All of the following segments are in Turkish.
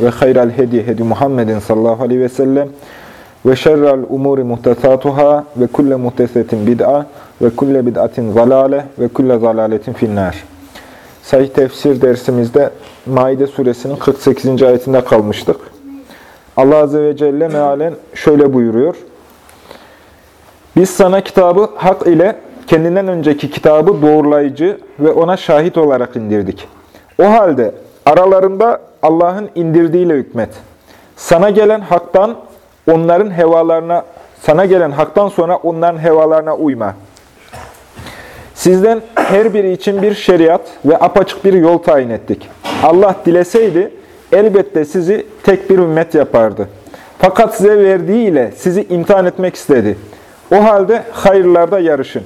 ve hayral hedi hedi Muhammedin sallallahu aleyhi ve sellem ve şerrel umuri muhtesatuhâ ve kulle muhtesetin bid'a ve kulle bid'atin zalale ve kulle zalaletin finnâr. Sahih tefsir dersimizde Maide suresinin 48. ayetinde kalmıştık. Allah Azze ve Celle mealen şöyle buyuruyor. Biz sana kitabı hak ile kendinden önceki kitabı doğrulayıcı ve ona şahit olarak indirdik. O halde aralarında Allah'ın indirdiğiyle hükmet. Sana gelen haktan onların hevalarına, sana gelen haktan sonra onların hevalarına uyma. Sizden her biri için bir şeriat ve apaçık bir yol tayin ettik. Allah dileseydi elbette sizi tek bir ümmet yapardı. Fakat size verdiğiyle sizi imtihan etmek istedi. O halde hayırlarda yarışın.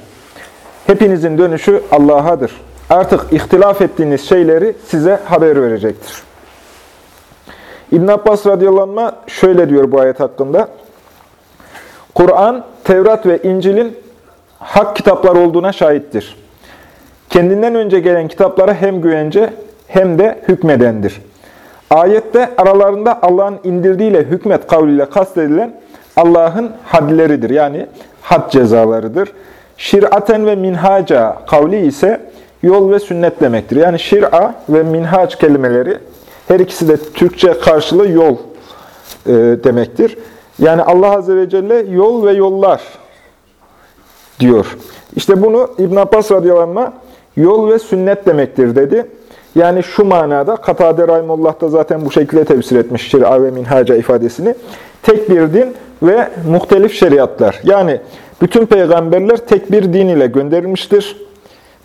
Hepinizin dönüşü Allah'adır. Artık ihtilaf ettiğiniz şeyleri size haber verecektir. İbn Abbas radıyallahu şöyle diyor bu ayet hakkında. Kur'an, Tevrat ve İncil'in hak kitaplar olduğuna şahittir. Kendinden önce gelen kitaplara hem güvence hem de hükmedendir. Ayette aralarında Allah'ın indirdiğiyle hükmet kavliyle kastedilen Allah'ın hadleridir. Yani had cezalarıdır. Şir'aten ve minhaca kavli ise yol ve sünnet demektir. Yani şir'a ve minhac kelimeleri her ikisi de Türkçe karşılığı yol e, demektir. Yani Allah Azze ve Celle yol ve yollar diyor. İşte bunu İbn Abbas radıyallahu yol ve sünnet demektir dedi. Yani şu manada Katade Rahimullah da zaten bu şekilde tefsir etmiş şir'a ve minhaca ifadesini. Tek bir din ve muhtelif şeriatlar. Yani bütün peygamberler tek bir din ile gönderilmiştir.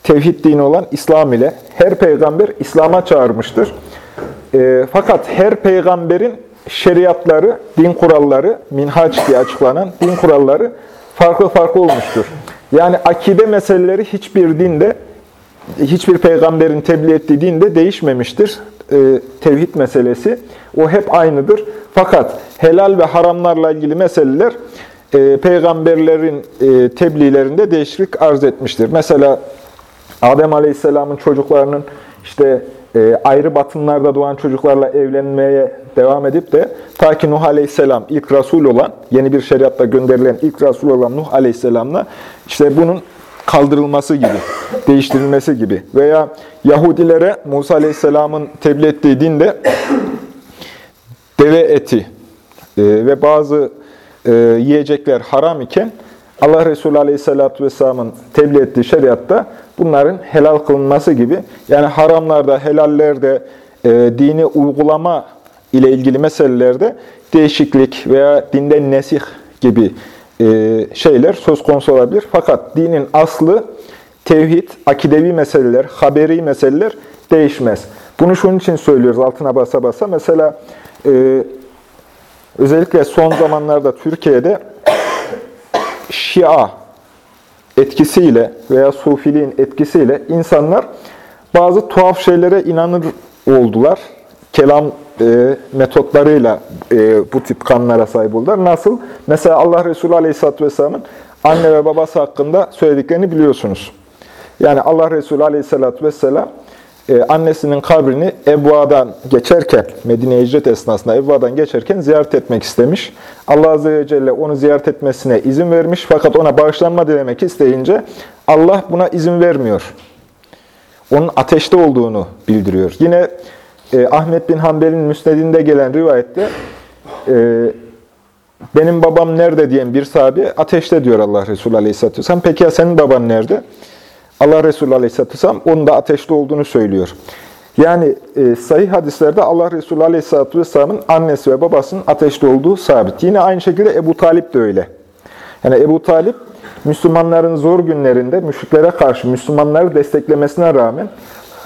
Tevhid dini olan İslam ile. Her peygamber İslam'a çağırmıştır. E, fakat her peygamberin şeriatları, din kuralları, minhaç diye açıklanan din kuralları farklı farklı olmuştur. Yani akide meseleleri hiçbir dinde, hiçbir peygamberin tebliğ ettiği dinde değişmemiştir. E, tevhid meselesi. O hep aynıdır. Fakat helal ve haramlarla ilgili meseleler e, peygamberlerin e, tebliğlerinde değişiklik arz etmiştir. Mesela Adem Aleyhisselam'ın çocuklarının işte e, ayrı batınlarda doğan çocuklarla evlenmeye devam edip de ta ki Nuh Aleyhisselam ilk Resul olan, yeni bir şeriatla gönderilen ilk Resul olan Nuh Aleyhisselam'la işte bunun kaldırılması gibi, değiştirilmesi gibi veya Yahudilere Musa Aleyhisselam'ın tebliğ ettiği dinde deve eti e, ve bazı e, yiyecekler haram iken Allah Resulü Aleyhisselatü Vesselam'ın tebliğ ettiği şeriatta bunların helal kılınması gibi, yani haramlarda, helallerde, e, dini uygulama ile ilgili meselelerde değişiklik veya dinden nesih gibi e, şeyler söz konusu olabilir. Fakat dinin aslı tevhid, akidevi meseleler, haberi meseleler değişmez. Bunu şunun için söylüyoruz altına basa basa. Mesela e, özellikle son zamanlarda Türkiye'de Şia etkisiyle veya Sufiliğin etkisiyle insanlar bazı tuhaf şeylere inanır oldular. Kelam e, metotlarıyla e, bu tip kanlara sahip oldular. Nasıl? Mesela Allah Resulü Aleyhisselatü Vesselam'ın anne ve babası hakkında söylediklerini biliyorsunuz. Yani Allah Resulü Aleyhisselatü Vesselam e, annesinin kabrini Ebva'dan geçerken, Medine hicret esnasında Ebva'dan geçerken ziyaret etmek istemiş. Allah Azze ve Celle onu ziyaret etmesine izin vermiş fakat ona bağışlanma dilemek isteyince Allah buna izin vermiyor. Onun ateşte olduğunu bildiriyor. Yine e, Ahmet bin Hanbel'in müsnedinde gelen rivayette e, benim babam nerede diyen bir sahabe ateşte diyor Allah Resulü Aleyhisselatü Vesselam. Peki ya senin baban nerede? Allah Resulü Aleyhisselatü Vesselam onun da ateşte olduğunu söylüyor. Yani e, sahih hadislerde Allah Resulü Aleyhisselatü Vesselam'ın annesi ve babasının ateşte olduğu sabit. Yine aynı şekilde Ebu Talip de öyle. Yani Ebu Talip, Müslümanların zor günlerinde müşriklere karşı Müslümanları desteklemesine rağmen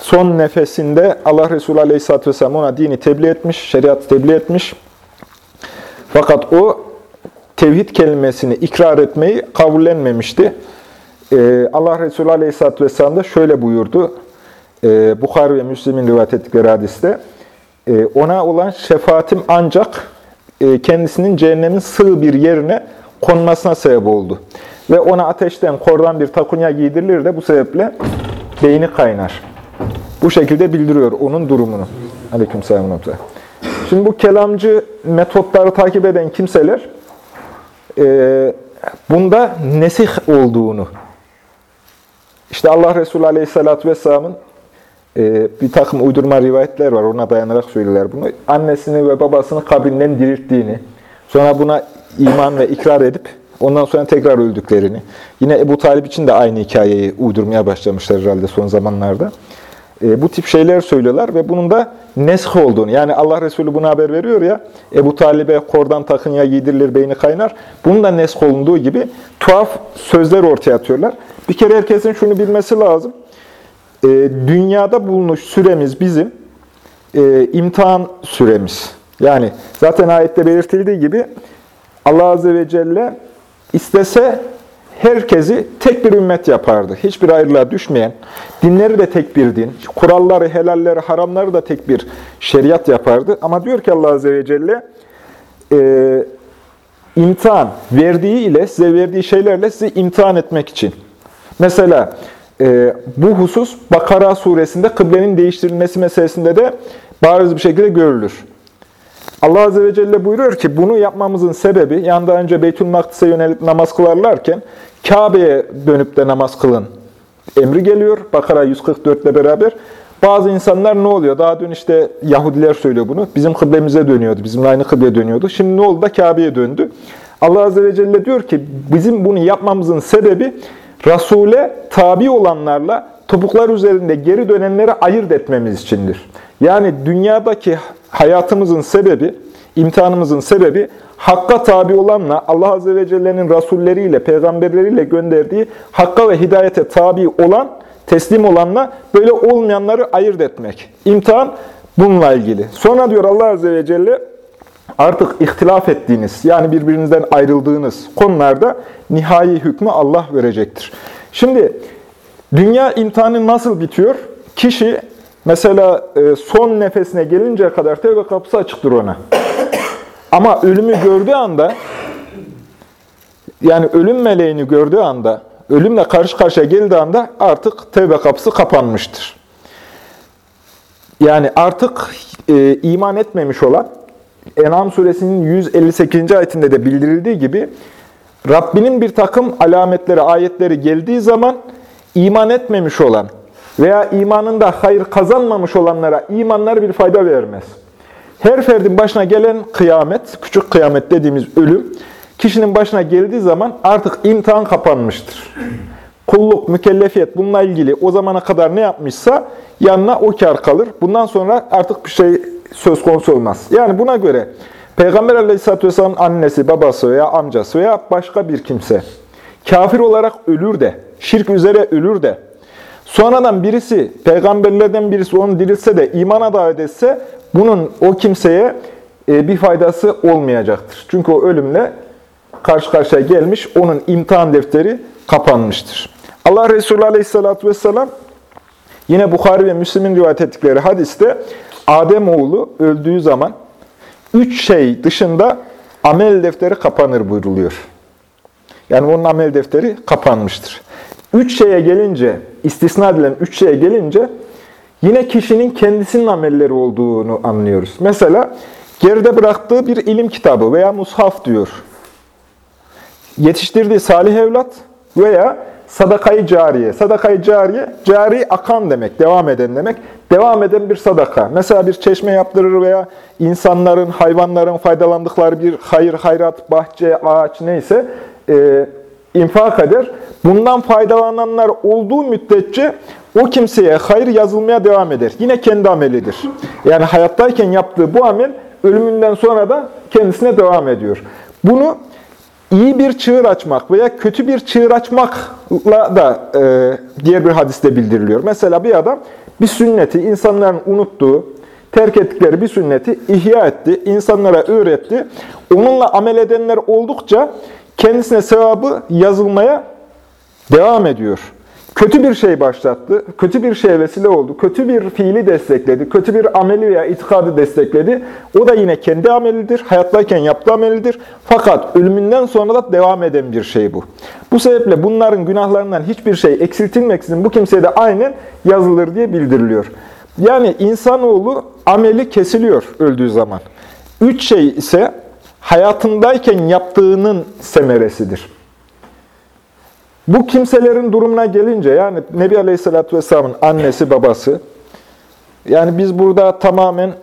son nefesinde Allah Resulü Aleyhisselatü Vesselam ona dini tebliğ etmiş, şeriatı tebliğ etmiş Fakat o tevhid kelimesini ikrar etmeyi kabullenmemişti. Ee, Allah Resulü Aleyhisselatü Vesselam da şöyle buyurdu. Ee, Bukhari ve Müslim'in rivayet ettikleri hadiste. Ee, ona olan şefaatim ancak e, kendisinin cehennemin sığ bir yerine konmasına sebep oldu. Ve ona ateşten kordan bir takunya giydirilir de bu sebeple beyni kaynar. Bu şekilde bildiriyor onun durumunu. Aleykümselam. Şimdi bu kelamcı metotları takip eden kimseler e, bunda nesih olduğunu, işte Allah Resulü Aleyhisselatü Vesselam'ın e, bir takım uydurma rivayetler var, ona dayanarak söylüyorlar bunu. Annesini ve babasını kabrinden dirilttiğini, sonra buna iman ve ikrar edip ondan sonra tekrar öldüklerini. Yine Ebu Talip için de aynı hikayeyi uydurmaya başlamışlar herhalde son zamanlarda. E, bu tip şeyler söylüyorlar ve bunun da nesh olduğunu, yani Allah Resulü buna haber veriyor ya, Ebu Talib'e kordan takınya giydirilir, beyni kaynar. Bunun da nesh olunduğu gibi tuhaf sözler ortaya atıyorlar. Bir kere herkesin şunu bilmesi lazım. E, dünyada bulunuş süremiz bizim e, imtihan süremiz. Yani zaten ayette belirtildiği gibi Allah Azze ve Celle istese herkesi tek bir ümmet yapardı. Hiçbir ayrılığa düşmeyen, dinleri de tek bir din, kuralları, helalleri, haramları da tek bir şeriat yapardı. Ama diyor ki Allah Azze ve Celle, e, imtihan verdiği ile, size verdiği şeylerle sizi imtihan etmek için. Mesela e, bu husus Bakara suresinde kıblenin değiştirilmesi meselesinde de bariz bir şekilde görülür. Allah Azze ve Celle buyuruyor ki bunu yapmamızın sebebi, yani daha önce Beytül Makdis'e yönelip namaz kılarlarken Kabe'ye dönüp de namaz kılın emri geliyor. Bakara 144 ile beraber. Bazı insanlar ne oluyor? Daha dün işte Yahudiler söylüyor bunu. Bizim kıblemize dönüyordu. Bizimle aynı kıbleye dönüyordu. Şimdi ne oldu da Kabe'ye döndü. Allah Azze ve Celle diyor ki bizim bunu yapmamızın sebebi Resul'e tabi olanlarla topuklar üzerinde geri dönenleri ayırt etmemiz içindir. Yani dünyadaki hayatımızın sebebi, imtihanımızın sebebi Hakka tabi olanla Allah Azze ve Celle'nin Resulleriyle, peygamberleriyle gönderdiği Hakka ve hidayete tabi olan, teslim olanla böyle olmayanları ayırt etmek. İmtihan bununla ilgili. Sonra diyor Allah Azze ve Celle artık ihtilaf ettiğiniz, yani birbirinizden ayrıldığınız konularda nihai hükmü Allah verecektir. Şimdi dünya imtihanı nasıl bitiyor? Kişi mesela e, son nefesine gelinceye kadar tevbe kapısı açıktır ona. Ama ölümü gördüğü anda, yani ölüm meleğini gördüğü anda, ölümle karşı karşıya geldiği anda artık tevbe kapısı kapanmıştır. Yani artık e, iman etmemiş olan, En'am suresinin 158. ayetinde de bildirildiği gibi, Rabbinin bir takım alametleri, ayetleri geldiği zaman iman etmemiş olan veya imanında hayır kazanmamış olanlara imanlar bir fayda vermez. Her ferdin başına gelen kıyamet, küçük kıyamet dediğimiz ölüm, kişinin başına geldiği zaman artık imtihan kapanmıştır. Kulluk, mükellefiyet bununla ilgili o zamana kadar ne yapmışsa yanına o kar kalır. Bundan sonra artık bir şey söz konusu olmaz. Yani buna göre Peygamber Aleyhisselatü Vesselam'ın annesi, babası veya amcası veya başka bir kimse kafir olarak ölür de, şirk üzere ölür de, sonradan birisi, peygamberlerden birisi onu dirilse de imana davet etse, bunun o kimseye e, bir faydası olmayacaktır. Çünkü o ölümle karşı karşıya gelmiş, onun imtihan defteri kapanmıştır. Allah Resulü Aleyhisselatü Vesselam yine Bukhari ve Müslim'in rivayet ettikleri hadiste Adem oğlu öldüğü zaman üç şey dışında amel defteri kapanır buyruluyor. Yani onun amel defteri kapanmıştır. Üç şeye gelince, istisna edilen üç şeye gelince yine kişinin kendisinin amelleri olduğunu anlıyoruz. Mesela geride bıraktığı bir ilim kitabı veya mushaf diyor. Yetiştirdiği salih evlat veya sadakayı cariye. Sadakayı cariye, cari akan demek, devam eden demek. Devam eden bir sadaka. Mesela bir çeşme yaptırır veya insanların, hayvanların faydalandıkları bir hayır, hayrat, bahçe, ağaç neyse e, infak eder. Bundan faydalananlar olduğu müddetçe o kimseye hayır yazılmaya devam eder. Yine kendi amelidir. Yani hayattayken yaptığı bu amel ölümünden sonra da kendisine devam ediyor. Bunu iyi bir çığır açmak veya kötü bir çığır açmakla da e, diğer bir hadiste bildiriliyor. Mesela bir adam bir sünneti, insanların unuttuğu, terk ettikleri bir sünneti ihya etti, insanlara öğretti. Onunla amel edenler oldukça kendisine sevabı yazılmaya devam ediyor. Kötü bir şey başlattı, kötü bir şey vesile oldu, kötü bir fiili destekledi, kötü bir ameli veya itikadı destekledi. O da yine kendi amelidir, hayattayken yaptığı amelidir. Fakat ölümünden sonra da devam eden bir şey bu. Bu sebeple bunların günahlarından hiçbir şey eksiltilmeksizin bu kimseye de aynen yazılır diye bildiriliyor. Yani insanoğlu ameli kesiliyor öldüğü zaman. Üç şey ise hayatındayken yaptığının semeresidir. Bu kimselerin durumuna gelince yani Nebi Aleyhisselatü Vesselam'ın annesi babası yani biz burada tamamen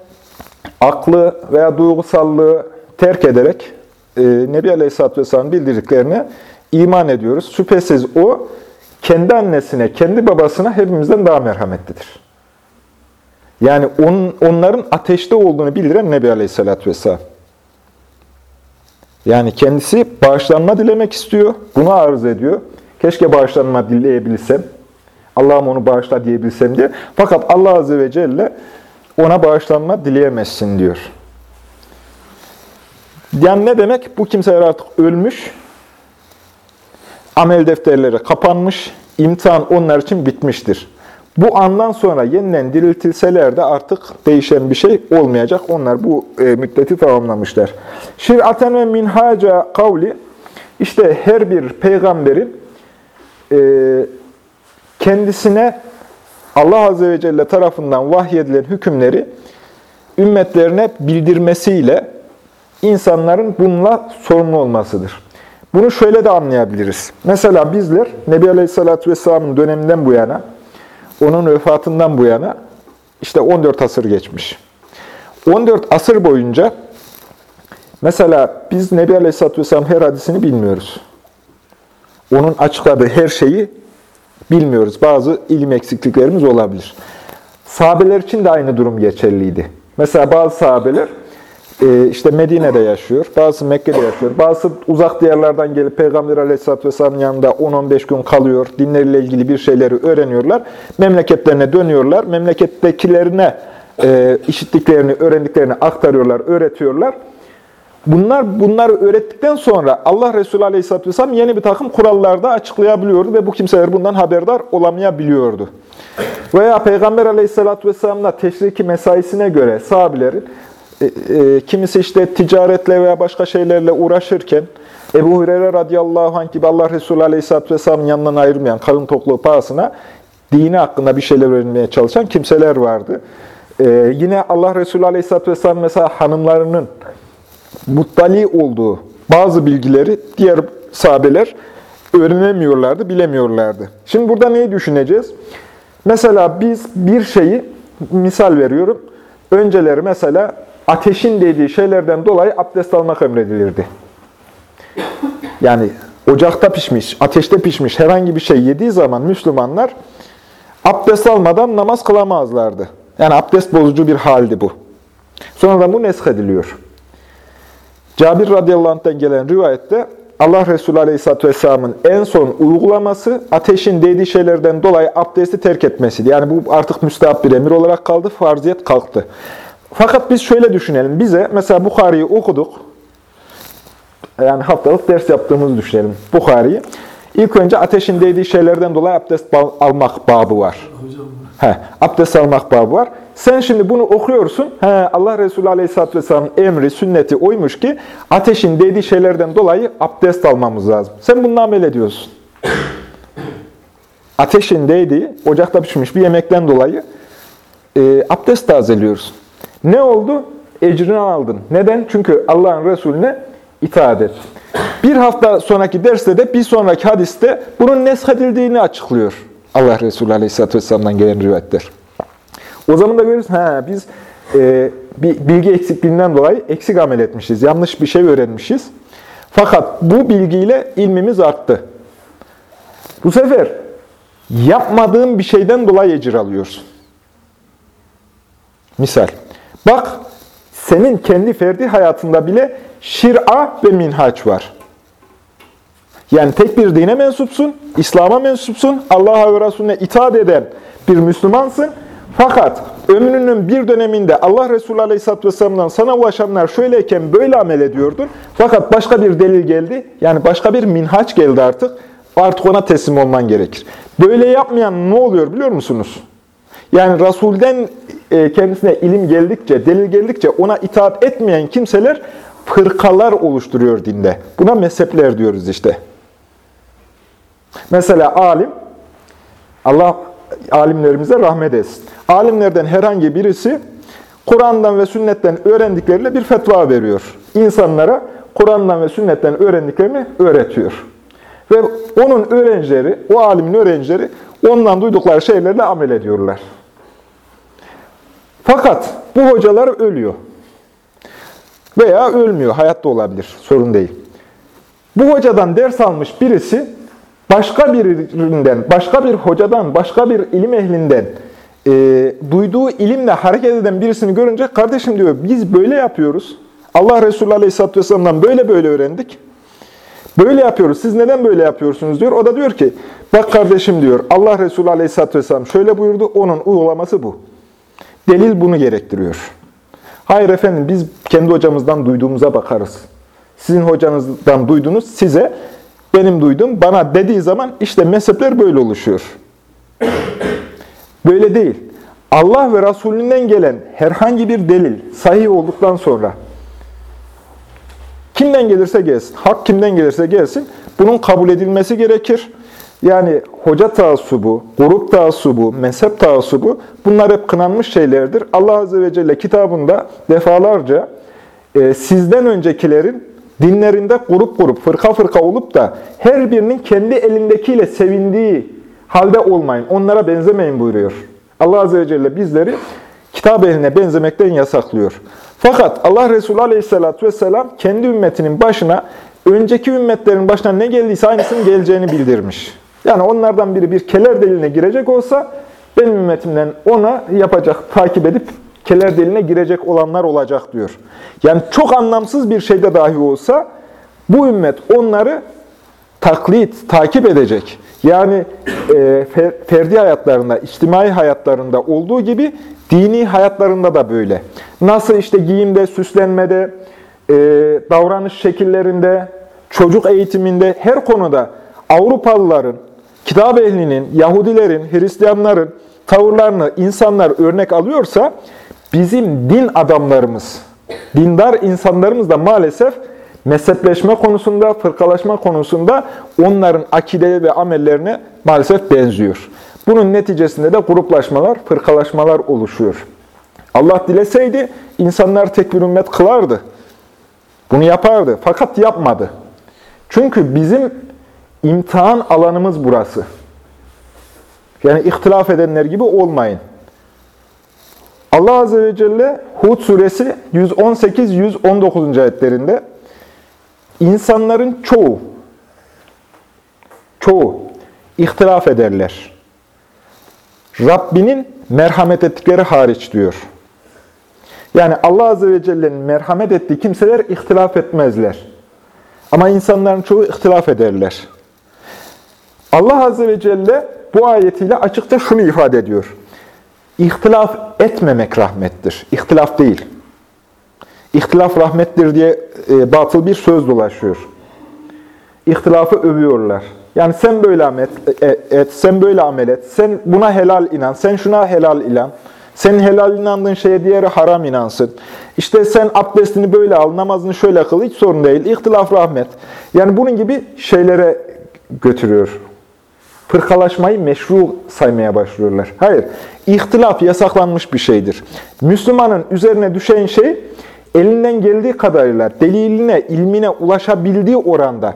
aklı veya duygusallığı terk ederek e, Nebi Aleyhisselatü Vesselam'ın bildirdiklerine iman ediyoruz. Şüphesiz o kendi annesine, kendi babasına hepimizden daha merhametlidir. Yani on, onların ateşte olduğunu bildiren Nebi Aleyhisselatü Vesselam. Yani kendisi bağışlanma dilemek istiyor, bunu arz ediyor. Keşke bağışlanma dileyebilsem, Allah'ım onu bağışla diyebilsem diye. Fakat Allah Azze ve Celle ona bağışlanma dileyemezsin diyor. Yani ne demek? Bu kimseler artık ölmüş, amel defterleri kapanmış, imtihan onlar için bitmiştir. Bu andan sonra yeniden diriltilseler de artık değişen bir şey olmayacak. Onlar bu e, müddeti tamamlamışlar. Şir'aten ve minhaca kavli, işte her bir peygamberin e, kendisine Allah Azze ve Celle tarafından vahyedilen hükümleri ümmetlerine bildirmesiyle insanların bununla sorumlu olmasıdır. Bunu şöyle de anlayabiliriz. Mesela bizler Nebi Aleyhisselatü Vesselam'ın döneminden bu yana, onun vefatından bu yana işte 14 asır geçmiş. 14 asır boyunca mesela biz Nebi Aleyhisselatü Vesselam her hadisini bilmiyoruz. Onun açıkladığı her şeyi bilmiyoruz. Bazı ilim eksikliklerimiz olabilir. Sahabeler için de aynı durum geçerliydi. Mesela bazı sahabeler işte Medine'de yaşıyor, bazı Mekke'de yaşıyor, bazı uzak diyarlardan gelip Peygamber Aleyhisselatü Vesselam'ın yanında 10-15 gün kalıyor, dinleriyle ilgili bir şeyleri öğreniyorlar, memleketlerine dönüyorlar, memlekettekilerine e, işittiklerini, öğrendiklerini aktarıyorlar, öğretiyorlar. Bunlar bunları öğrettikten sonra Allah Resulü Aleyhisselatü Vesselam yeni bir takım kurallarda açıklayabiliyordu ve bu kimseler bundan haberdar olamayabiliyordu. Veya Peygamber Aleyhisselatü Vesselam'la teşriki mesaisine göre sahabilerin e, e, kimisi işte ticaretle veya başka şeylerle uğraşırken Ebu Hureyre radıyallahu anh gibi Allah Resulü Aleyhisselatü Vesselam'ın yanından ayrılmayan kalın tokluğu pahasına dini hakkında bir şeyler öğrenmeye çalışan kimseler vardı. Ee, yine Allah Resulü Aleyhisselatü Vesselam mesela hanımlarının muttali olduğu bazı bilgileri diğer sahabeler öğrenemiyorlardı, bilemiyorlardı. Şimdi burada neyi düşüneceğiz? Mesela biz bir şeyi, misal veriyorum, önceleri mesela ateşin dediği şeylerden dolayı abdest almak emredilirdi. Yani ocakta pişmiş, ateşte pişmiş herhangi bir şey yediği zaman Müslümanlar abdest almadan namaz kılamazlardı. Yani abdest bozucu bir haldi bu. Sonradan bu nesk ediliyor. Cabir radıyallahu anh'tan gelen rivayette Allah Resulü aleyhisselatü vesselamın en son uygulaması ateşin değdiği şeylerden dolayı abdesti terk etmesiydi. Yani bu artık müstahap bir emir olarak kaldı, farziyet kalktı. Fakat biz şöyle düşünelim. Bize mesela Bukhari'yi okuduk. Yani haftalık ders yaptığımızı düşünelim Bukhari'yi. İlk önce ateşin değdiği şeylerden dolayı abdest almak babı var. He, abdest almak babı var. Sen şimdi bunu okuyorsun. He, Allah Resulü Aleyhisselatü Vesselam'ın emri, sünneti oymuş ki ateşin değdiği şeylerden dolayı abdest almamız lazım. Sen bununla amel ediyorsun. Ateşin değdiği, ocakta pişmiş bir yemekten dolayı e, abdest tazeliyorsun. Ne oldu? Ecrini aldın. Neden? Çünkü Allah'ın Resulüne itaat et. Bir hafta sonraki derste de bir sonraki hadiste bunun neshedildiğini açıklıyor. Allah Resulü Aleyhisselatü Vesselam'dan gelen rivayetler. O zaman da görürüz, ha, biz e, bir bilgi eksikliğinden dolayı eksik amel etmişiz. Yanlış bir şey öğrenmişiz. Fakat bu bilgiyle ilmimiz arttı. Bu sefer yapmadığın bir şeyden dolayı ecir alıyorsun. Misal. Bak, senin kendi ferdi hayatında bile şir'a ve minhaç var. Yani tek bir dine mensupsun, İslam'a mensupsun, Allah'a ve Resulüne itaat eden bir Müslümansın. Fakat ömrünün bir döneminde Allah Resulü Aleyhisselatü Vesselam'dan sana ulaşanlar şöyleyken böyle amel ediyordun. Fakat başka bir delil geldi. Yani başka bir minhaç geldi artık. Artık ona teslim olman gerekir. Böyle yapmayan ne oluyor biliyor musunuz? Yani Resul'den e, kendisine ilim geldikçe, delil geldikçe ona itaat etmeyen kimseler fırkalar oluşturuyor dinde. Buna mezhepler diyoruz işte. Mesela alim, Allah alimlerimize rahmet etsin. Alimlerden herhangi birisi Kur'an'dan ve sünnetten öğrendikleriyle bir fetva veriyor. İnsanlara Kur'an'dan ve sünnetten öğrendiklerini öğretiyor. Ve onun öğrencileri, o alimin öğrencileri ondan duydukları şeylerle amel ediyorlar. Fakat bu hocalar ölüyor. Veya ölmüyor, hayatta olabilir, sorun değil. Bu hocadan ders almış birisi başka birinden, başka bir hocadan, başka bir ilim ehlinden e, duyduğu ilimle hareket eden birisini görünce kardeşim diyor biz böyle yapıyoruz. Allah Resulü Aleyhisselatü Vesselam'dan böyle böyle öğrendik. Böyle yapıyoruz. Siz neden böyle yapıyorsunuz diyor. O da diyor ki bak kardeşim diyor Allah Resulü Aleyhisselatü Vesselam şöyle buyurdu. Onun uygulaması bu. Delil bunu gerektiriyor. Hayır efendim biz kendi hocamızdan duyduğumuza bakarız. Sizin hocanızdan duydunuz size benim duydum bana dediği zaman işte mezhepler böyle oluşuyor. Böyle değil. Allah ve Resulünden gelen herhangi bir delil sahih olduktan sonra kimden gelirse gelsin, hak kimden gelirse gelsin bunun kabul edilmesi gerekir. Yani hoca taassubu, grup taassubu, mezhep taassubu bunlar hep kınanmış şeylerdir. Allah Azze ve Celle kitabında defalarca e, sizden öncekilerin dinlerinde grup grup, fırka fırka olup da her birinin kendi elindekiyle sevindiği halde olmayın, onlara benzemeyin buyuruyor. Allah Azze ve Celle bizleri kitap eline benzemekten yasaklıyor. Fakat Allah Resulü Aleyhisselatü Vesselam kendi ümmetinin başına, önceki ümmetlerin başına ne geldiyse aynısının geleceğini bildirmiş. Yani onlardan biri bir keler deliğine girecek olsa, benim ümmetimden ona yapacak, takip edip keler deliğine girecek olanlar olacak diyor. Yani çok anlamsız bir şeyde dahi olsa, bu ümmet onları taklit, takip edecek. Yani e, ferdi hayatlarında, içtimai hayatlarında olduğu gibi dini hayatlarında da böyle. Nasıl işte giyimde, süslenmede, e, davranış şekillerinde, çocuk eğitiminde her konuda Avrupalıların, kitap ehlinin, Yahudilerin, Hristiyanların tavırlarını insanlar örnek alıyorsa bizim din adamlarımız, dindar insanlarımız da maalesef mezhepleşme konusunda, fırkalaşma konusunda onların akideleri ve amellerine maalesef benziyor. Bunun neticesinde de gruplaşmalar, fırkalaşmalar oluşuyor. Allah dileseydi insanlar tek bir ümmet kılardı. Bunu yapardı. Fakat yapmadı. Çünkü bizim imtihan alanımız burası. Yani ihtilaf edenler gibi olmayın. Allah Azze ve Celle Hud suresi 118-119. ayetlerinde insanların çoğu çoğu ihtilaf ederler. Rabbinin merhamet ettikleri hariç diyor. Yani Allah Azze ve Celle'nin merhamet ettiği kimseler ihtilaf etmezler. Ama insanların çoğu ihtilaf ederler. Allah Azze ve Celle bu ayetiyle açıkça şunu ifade ediyor. İhtilaf etmemek rahmettir. İhtilaf değil. İhtilaf rahmettir diye e, batıl bir söz dolaşıyor. İhtilafı övüyorlar. Yani sen böyle amel e, et, sen böyle amel et, sen buna helal inan, sen şuna helal inan. Senin helal inandığın şeye diğeri haram inansın. İşte sen abdestini böyle al, namazını şöyle kıl, hiç sorun değil. İhtilaf rahmet. Yani bunun gibi şeylere götürüyor fırkalaşmayı meşru saymaya başlıyorlar. Hayır, ihtilaf yasaklanmış bir şeydir. Müslümanın üzerine düşen şey, elinden geldiği kadarıyla deliline, ilmine ulaşabildiği oranda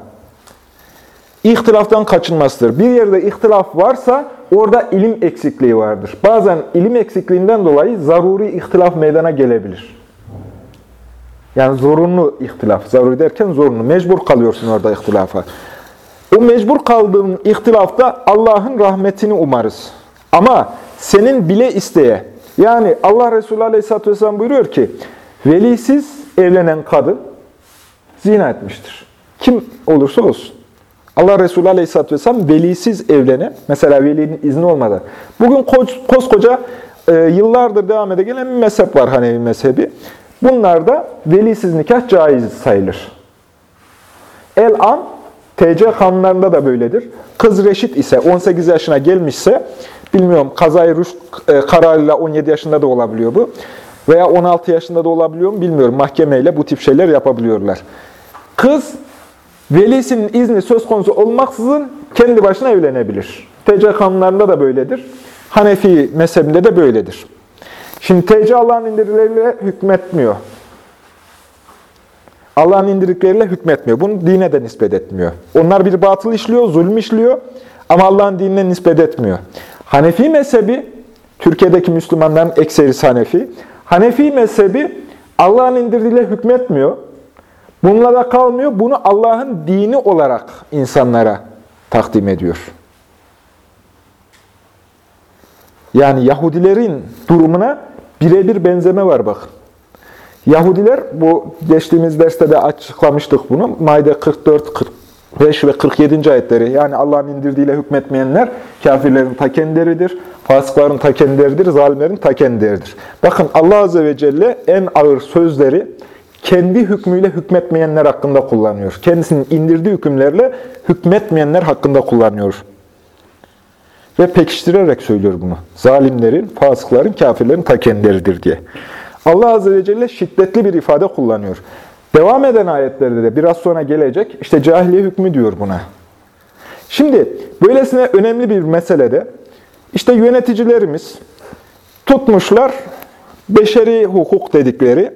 ihtilaftan kaçınmasıdır. Bir yerde ihtilaf varsa orada ilim eksikliği vardır. Bazen ilim eksikliğinden dolayı zaruri ihtilaf meydana gelebilir. Yani zorunlu ihtilaf. Zaruri derken zorunlu. Mecbur kalıyorsun orada ihtilafa. O mecbur kaldığın ihtilafta Allah'ın rahmetini umarız. Ama senin bile isteye, yani Allah Resulü Aleyhisselatü Vesselam buyuruyor ki, velisiz evlenen kadın zina etmiştir. Kim olursa olsun. Allah Resulü Aleyhisselatü Vesselam velisiz evlenen, mesela velinin izni olmadan. Bugün koskoca e, yıllardır devam ede gelen bir mezhep var Hanefi mezhebi. Bunlarda velisiz nikah caiz sayılır. El-an, TC kanunlarında da böyledir. Kız reşit ise, 18 yaşına gelmişse, bilmiyorum kazayı rüşt e, kararıyla 17 yaşında da olabiliyor bu. Veya 16 yaşında da olabiliyor mu bilmiyorum. Mahkemeyle bu tip şeyler yapabiliyorlar. Kız, velisinin izni söz konusu olmaksızın kendi başına evlenebilir. TC kanunlarında da böyledir. Hanefi mezhebinde de böyledir. Şimdi TC Allah'ın indiririleriyle hükmetmiyor. Allah'ın indirdikleriyle hükmetmiyor. Bunu dine de nispet etmiyor. Onlar bir batıl işliyor, zulüm işliyor ama Allah'ın dinine nispet etmiyor. Hanefi mezhebi, Türkiye'deki Müslümanların ekserisi Hanefi. Hanefi mezhebi Allah'ın indirdiğiyle hükmetmiyor. Bununla da kalmıyor. Bunu Allah'ın dini olarak insanlara takdim ediyor. Yani Yahudilerin durumuna birebir benzeme var bakın. Yahudiler, bu geçtiğimiz derste de açıklamıştık bunu. Maide 44, 45 ve 47. ayetleri. Yani Allah'ın indirdiğiyle hükmetmeyenler kafirlerin ta kendileridir, fasıkların ta kendileridir, zalimlerin ta kendileridir. Bakın Allah Azze ve Celle en ağır sözleri kendi hükmüyle hükmetmeyenler hakkında kullanıyor. Kendisinin indirdiği hükümlerle hükmetmeyenler hakkında kullanıyor. Ve pekiştirerek söylüyor bunu. Zalimlerin, fasıkların, kafirlerin ta kendileridir diye. Allah Azze ve Celle şiddetli bir ifade kullanıyor. Devam eden ayetlerde de biraz sonra gelecek, işte cahiliye hükmü diyor buna. Şimdi böylesine önemli bir meselede, işte yöneticilerimiz tutmuşlar, beşeri hukuk dedikleri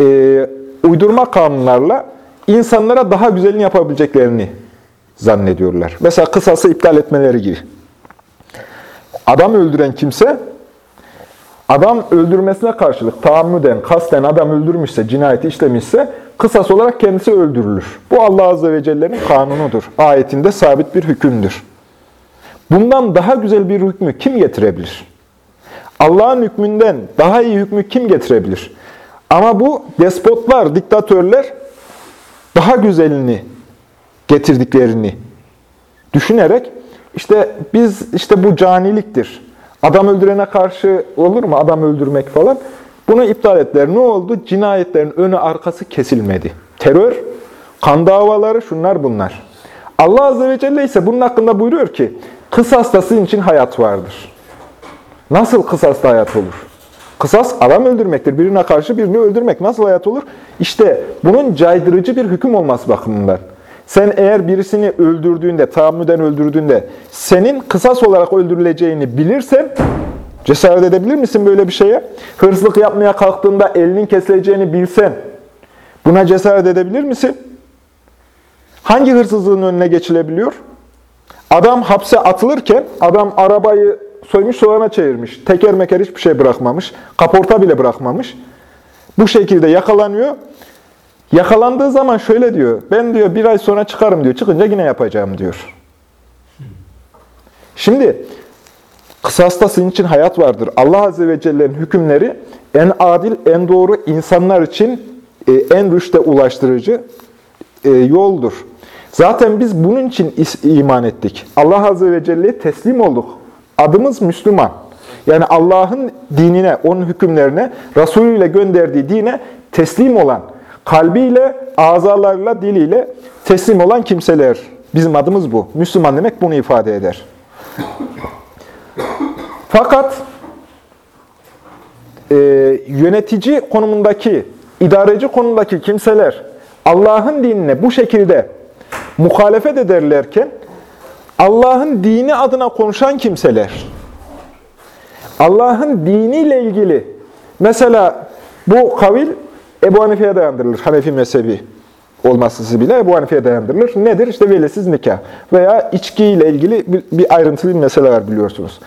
e, uydurma kanunlarla insanlara daha güzelini yapabileceklerini zannediyorlar. Mesela kısası iptal etmeleri gibi. Adam öldüren kimse Adam öldürmesine karşılık tahammüden, kasten adam öldürmüşse, cinayeti işlemişse kısas olarak kendisi öldürülür. Bu Allah Azze ve Celle'nin kanunudur. Ayetinde sabit bir hükümdür. Bundan daha güzel bir hükmü kim getirebilir? Allah'ın hükmünden daha iyi hükmü kim getirebilir? Ama bu despotlar, diktatörler daha güzelini getirdiklerini düşünerek işte biz işte bu caniliktir Adam öldürene karşı olur mu adam öldürmek falan? Bunu iptal ettiler. Ne oldu? Cinayetlerin önü arkası kesilmedi. Terör, kan davaları şunlar bunlar. Allah Azze ve Celle ise bunun hakkında buyuruyor ki, kısasta sizin için hayat vardır. Nasıl kısasta hayat olur? Kısas adam öldürmektir. Birine karşı birini öldürmek. Nasıl hayat olur? İşte bunun caydırıcı bir hüküm olması bakımından. Sen eğer birisini öldürdüğünde, tahammüden öldürdüğünde senin kısas olarak öldürüleceğini bilirsen cesaret edebilir misin böyle bir şeye? Hırsızlık yapmaya kalktığında elinin kesileceğini bilsen buna cesaret edebilir misin? Hangi hırsızlığın önüne geçilebiliyor? Adam hapse atılırken adam arabayı soymuş soğana çevirmiş. Teker meker hiçbir şey bırakmamış. Kaporta bile bırakmamış. Bu şekilde yakalanıyor. Yakalandığı zaman şöyle diyor, ben diyor bir ay sonra çıkarım diyor, çıkınca yine yapacağım diyor. Şimdi, kısasta sizin için hayat vardır. Allah Azze ve Celle'nin hükümleri en adil, en doğru insanlar için e, en rüşte ulaştırıcı e, yoldur. Zaten biz bunun için iman ettik. Allah Azze ve Celle'ye teslim olduk. Adımız Müslüman. Yani Allah'ın dinine, onun hükümlerine, Resulü ile gönderdiği dine teslim olan, kalbiyle, azalarla, diliyle teslim olan kimseler. Bizim adımız bu. Müslüman demek bunu ifade eder. Fakat e, yönetici konumundaki, idareci konumundaki kimseler Allah'ın dinine bu şekilde muhalefet ederlerken Allah'ın dini adına konuşan kimseler Allah'ın diniyle ilgili mesela bu kavil Ebu Hanife'ye dayandırılır. Hanefi mezhebi olması bile Ebu Hanife'ye dayandırılır. Nedir? İşte velisiz nikah. Veya içki ile ilgili bir, bir ayrıntılı bir mesele var biliyorsunuz.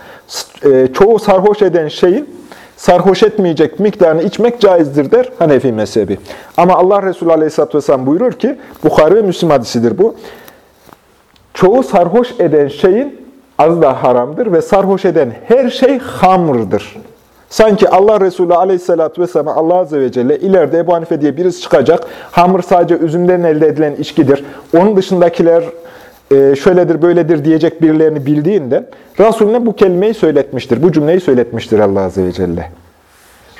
E, çoğu sarhoş eden şeyin sarhoş etmeyecek miktarını içmek caizdir der Hanefi mezhebi. Ama Allah Resulü Aleyhisselatü Vesselam buyurur ki, Bukhari ve Müslim hadisidir bu. Çoğu sarhoş eden şeyin az da haramdır ve sarhoş eden her şey hamırdır. Sanki Allah Resulü aleyhissalatü vesselam Allah Azze ve Celle ileride Ebu Hanife diye birisi çıkacak. Hamur sadece üzümden elde edilen içkidir. Onun dışındakiler e, şöyledir böyledir diyecek birilerini bildiğinde Resulüne bu kelimeyi söyletmiştir. Bu cümleyi söyletmiştir Allah Azze ve Celle.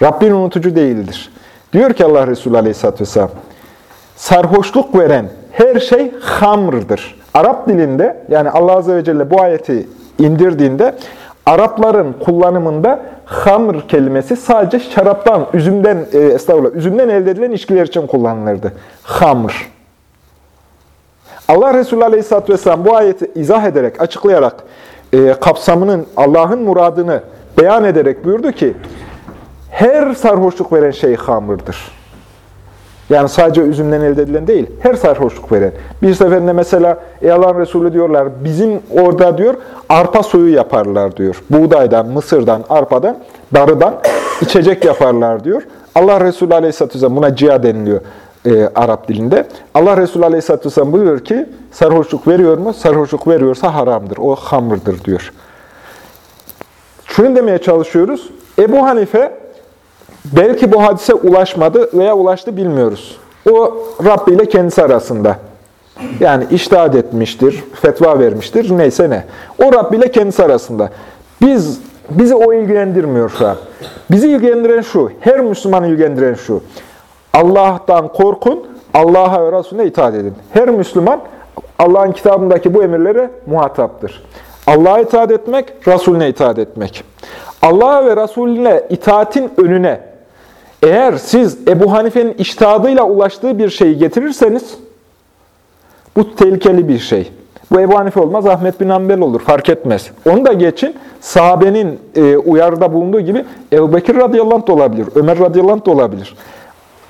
Rabbin unutucu değildir. Diyor ki Allah Resulü Aleyhisselatü Vesselam, sarhoşluk veren her şey hamrdır. Arap dilinde yani Allah Azze ve Celle bu ayeti indirdiğinde Arapların kullanımında hamr kelimesi sadece şaraptan, üzümden, e, estağfurullah, üzümden elde edilen içkiler için kullanılırdı. Hamr. Allah Resulü Aleyhisselatü Vesselam bu ayeti izah ederek, açıklayarak e, kapsamının, Allah'ın muradını beyan ederek buyurdu ki, her sarhoşluk veren şey hamırdır. Yani sadece üzümden elde edilen değil, her sarhoşluk veren. Bir seferinde mesela ey Allah'ın Resulü diyorlar, bizim orada diyor arpa suyu yaparlar diyor. Buğdaydan, mısırdan, arpadan, darıdan içecek yaparlar diyor. Allah Resulü Aleyhisselatü Vesselam buna ciha deniliyor e, Arap dilinde. Allah Resulü Aleyhisselatü Vesselam buyuruyor ki, sarhoşluk veriyor mu? Sarhoşluk veriyorsa haramdır, o hamırdır diyor. Şunu demeye çalışıyoruz. Ebu Hanife belki bu hadise ulaşmadı veya ulaştı bilmiyoruz. O Rabbi ile kendisi arasında. Yani iştahat etmiştir, fetva vermiştir, neyse ne. O Rabbi ile kendisi arasında. Biz Bizi o ilgilendirmiyor şu an. Bizi ilgilendiren şu, her Müslümanı ilgilendiren şu. Allah'tan korkun, Allah'a ve Resulüne itaat edin. Her Müslüman Allah'ın kitabındaki bu emirlere muhataptır. Allah'a itaat etmek, Resulüne itaat etmek. Allah'a ve Resulüne itaatin önüne eğer siz Ebu Hanife'nin iştihadıyla ulaştığı bir şeyi getirirseniz bu tehlikeli bir şey. Bu Ebu Hanife olmaz, Ahmet bin Hanbel olur, fark etmez. Onu da geçin, sahabenin e, uyarıda bulunduğu gibi Ebu Bekir radıyallahu da olabilir, Ömer radıyallahu da olabilir.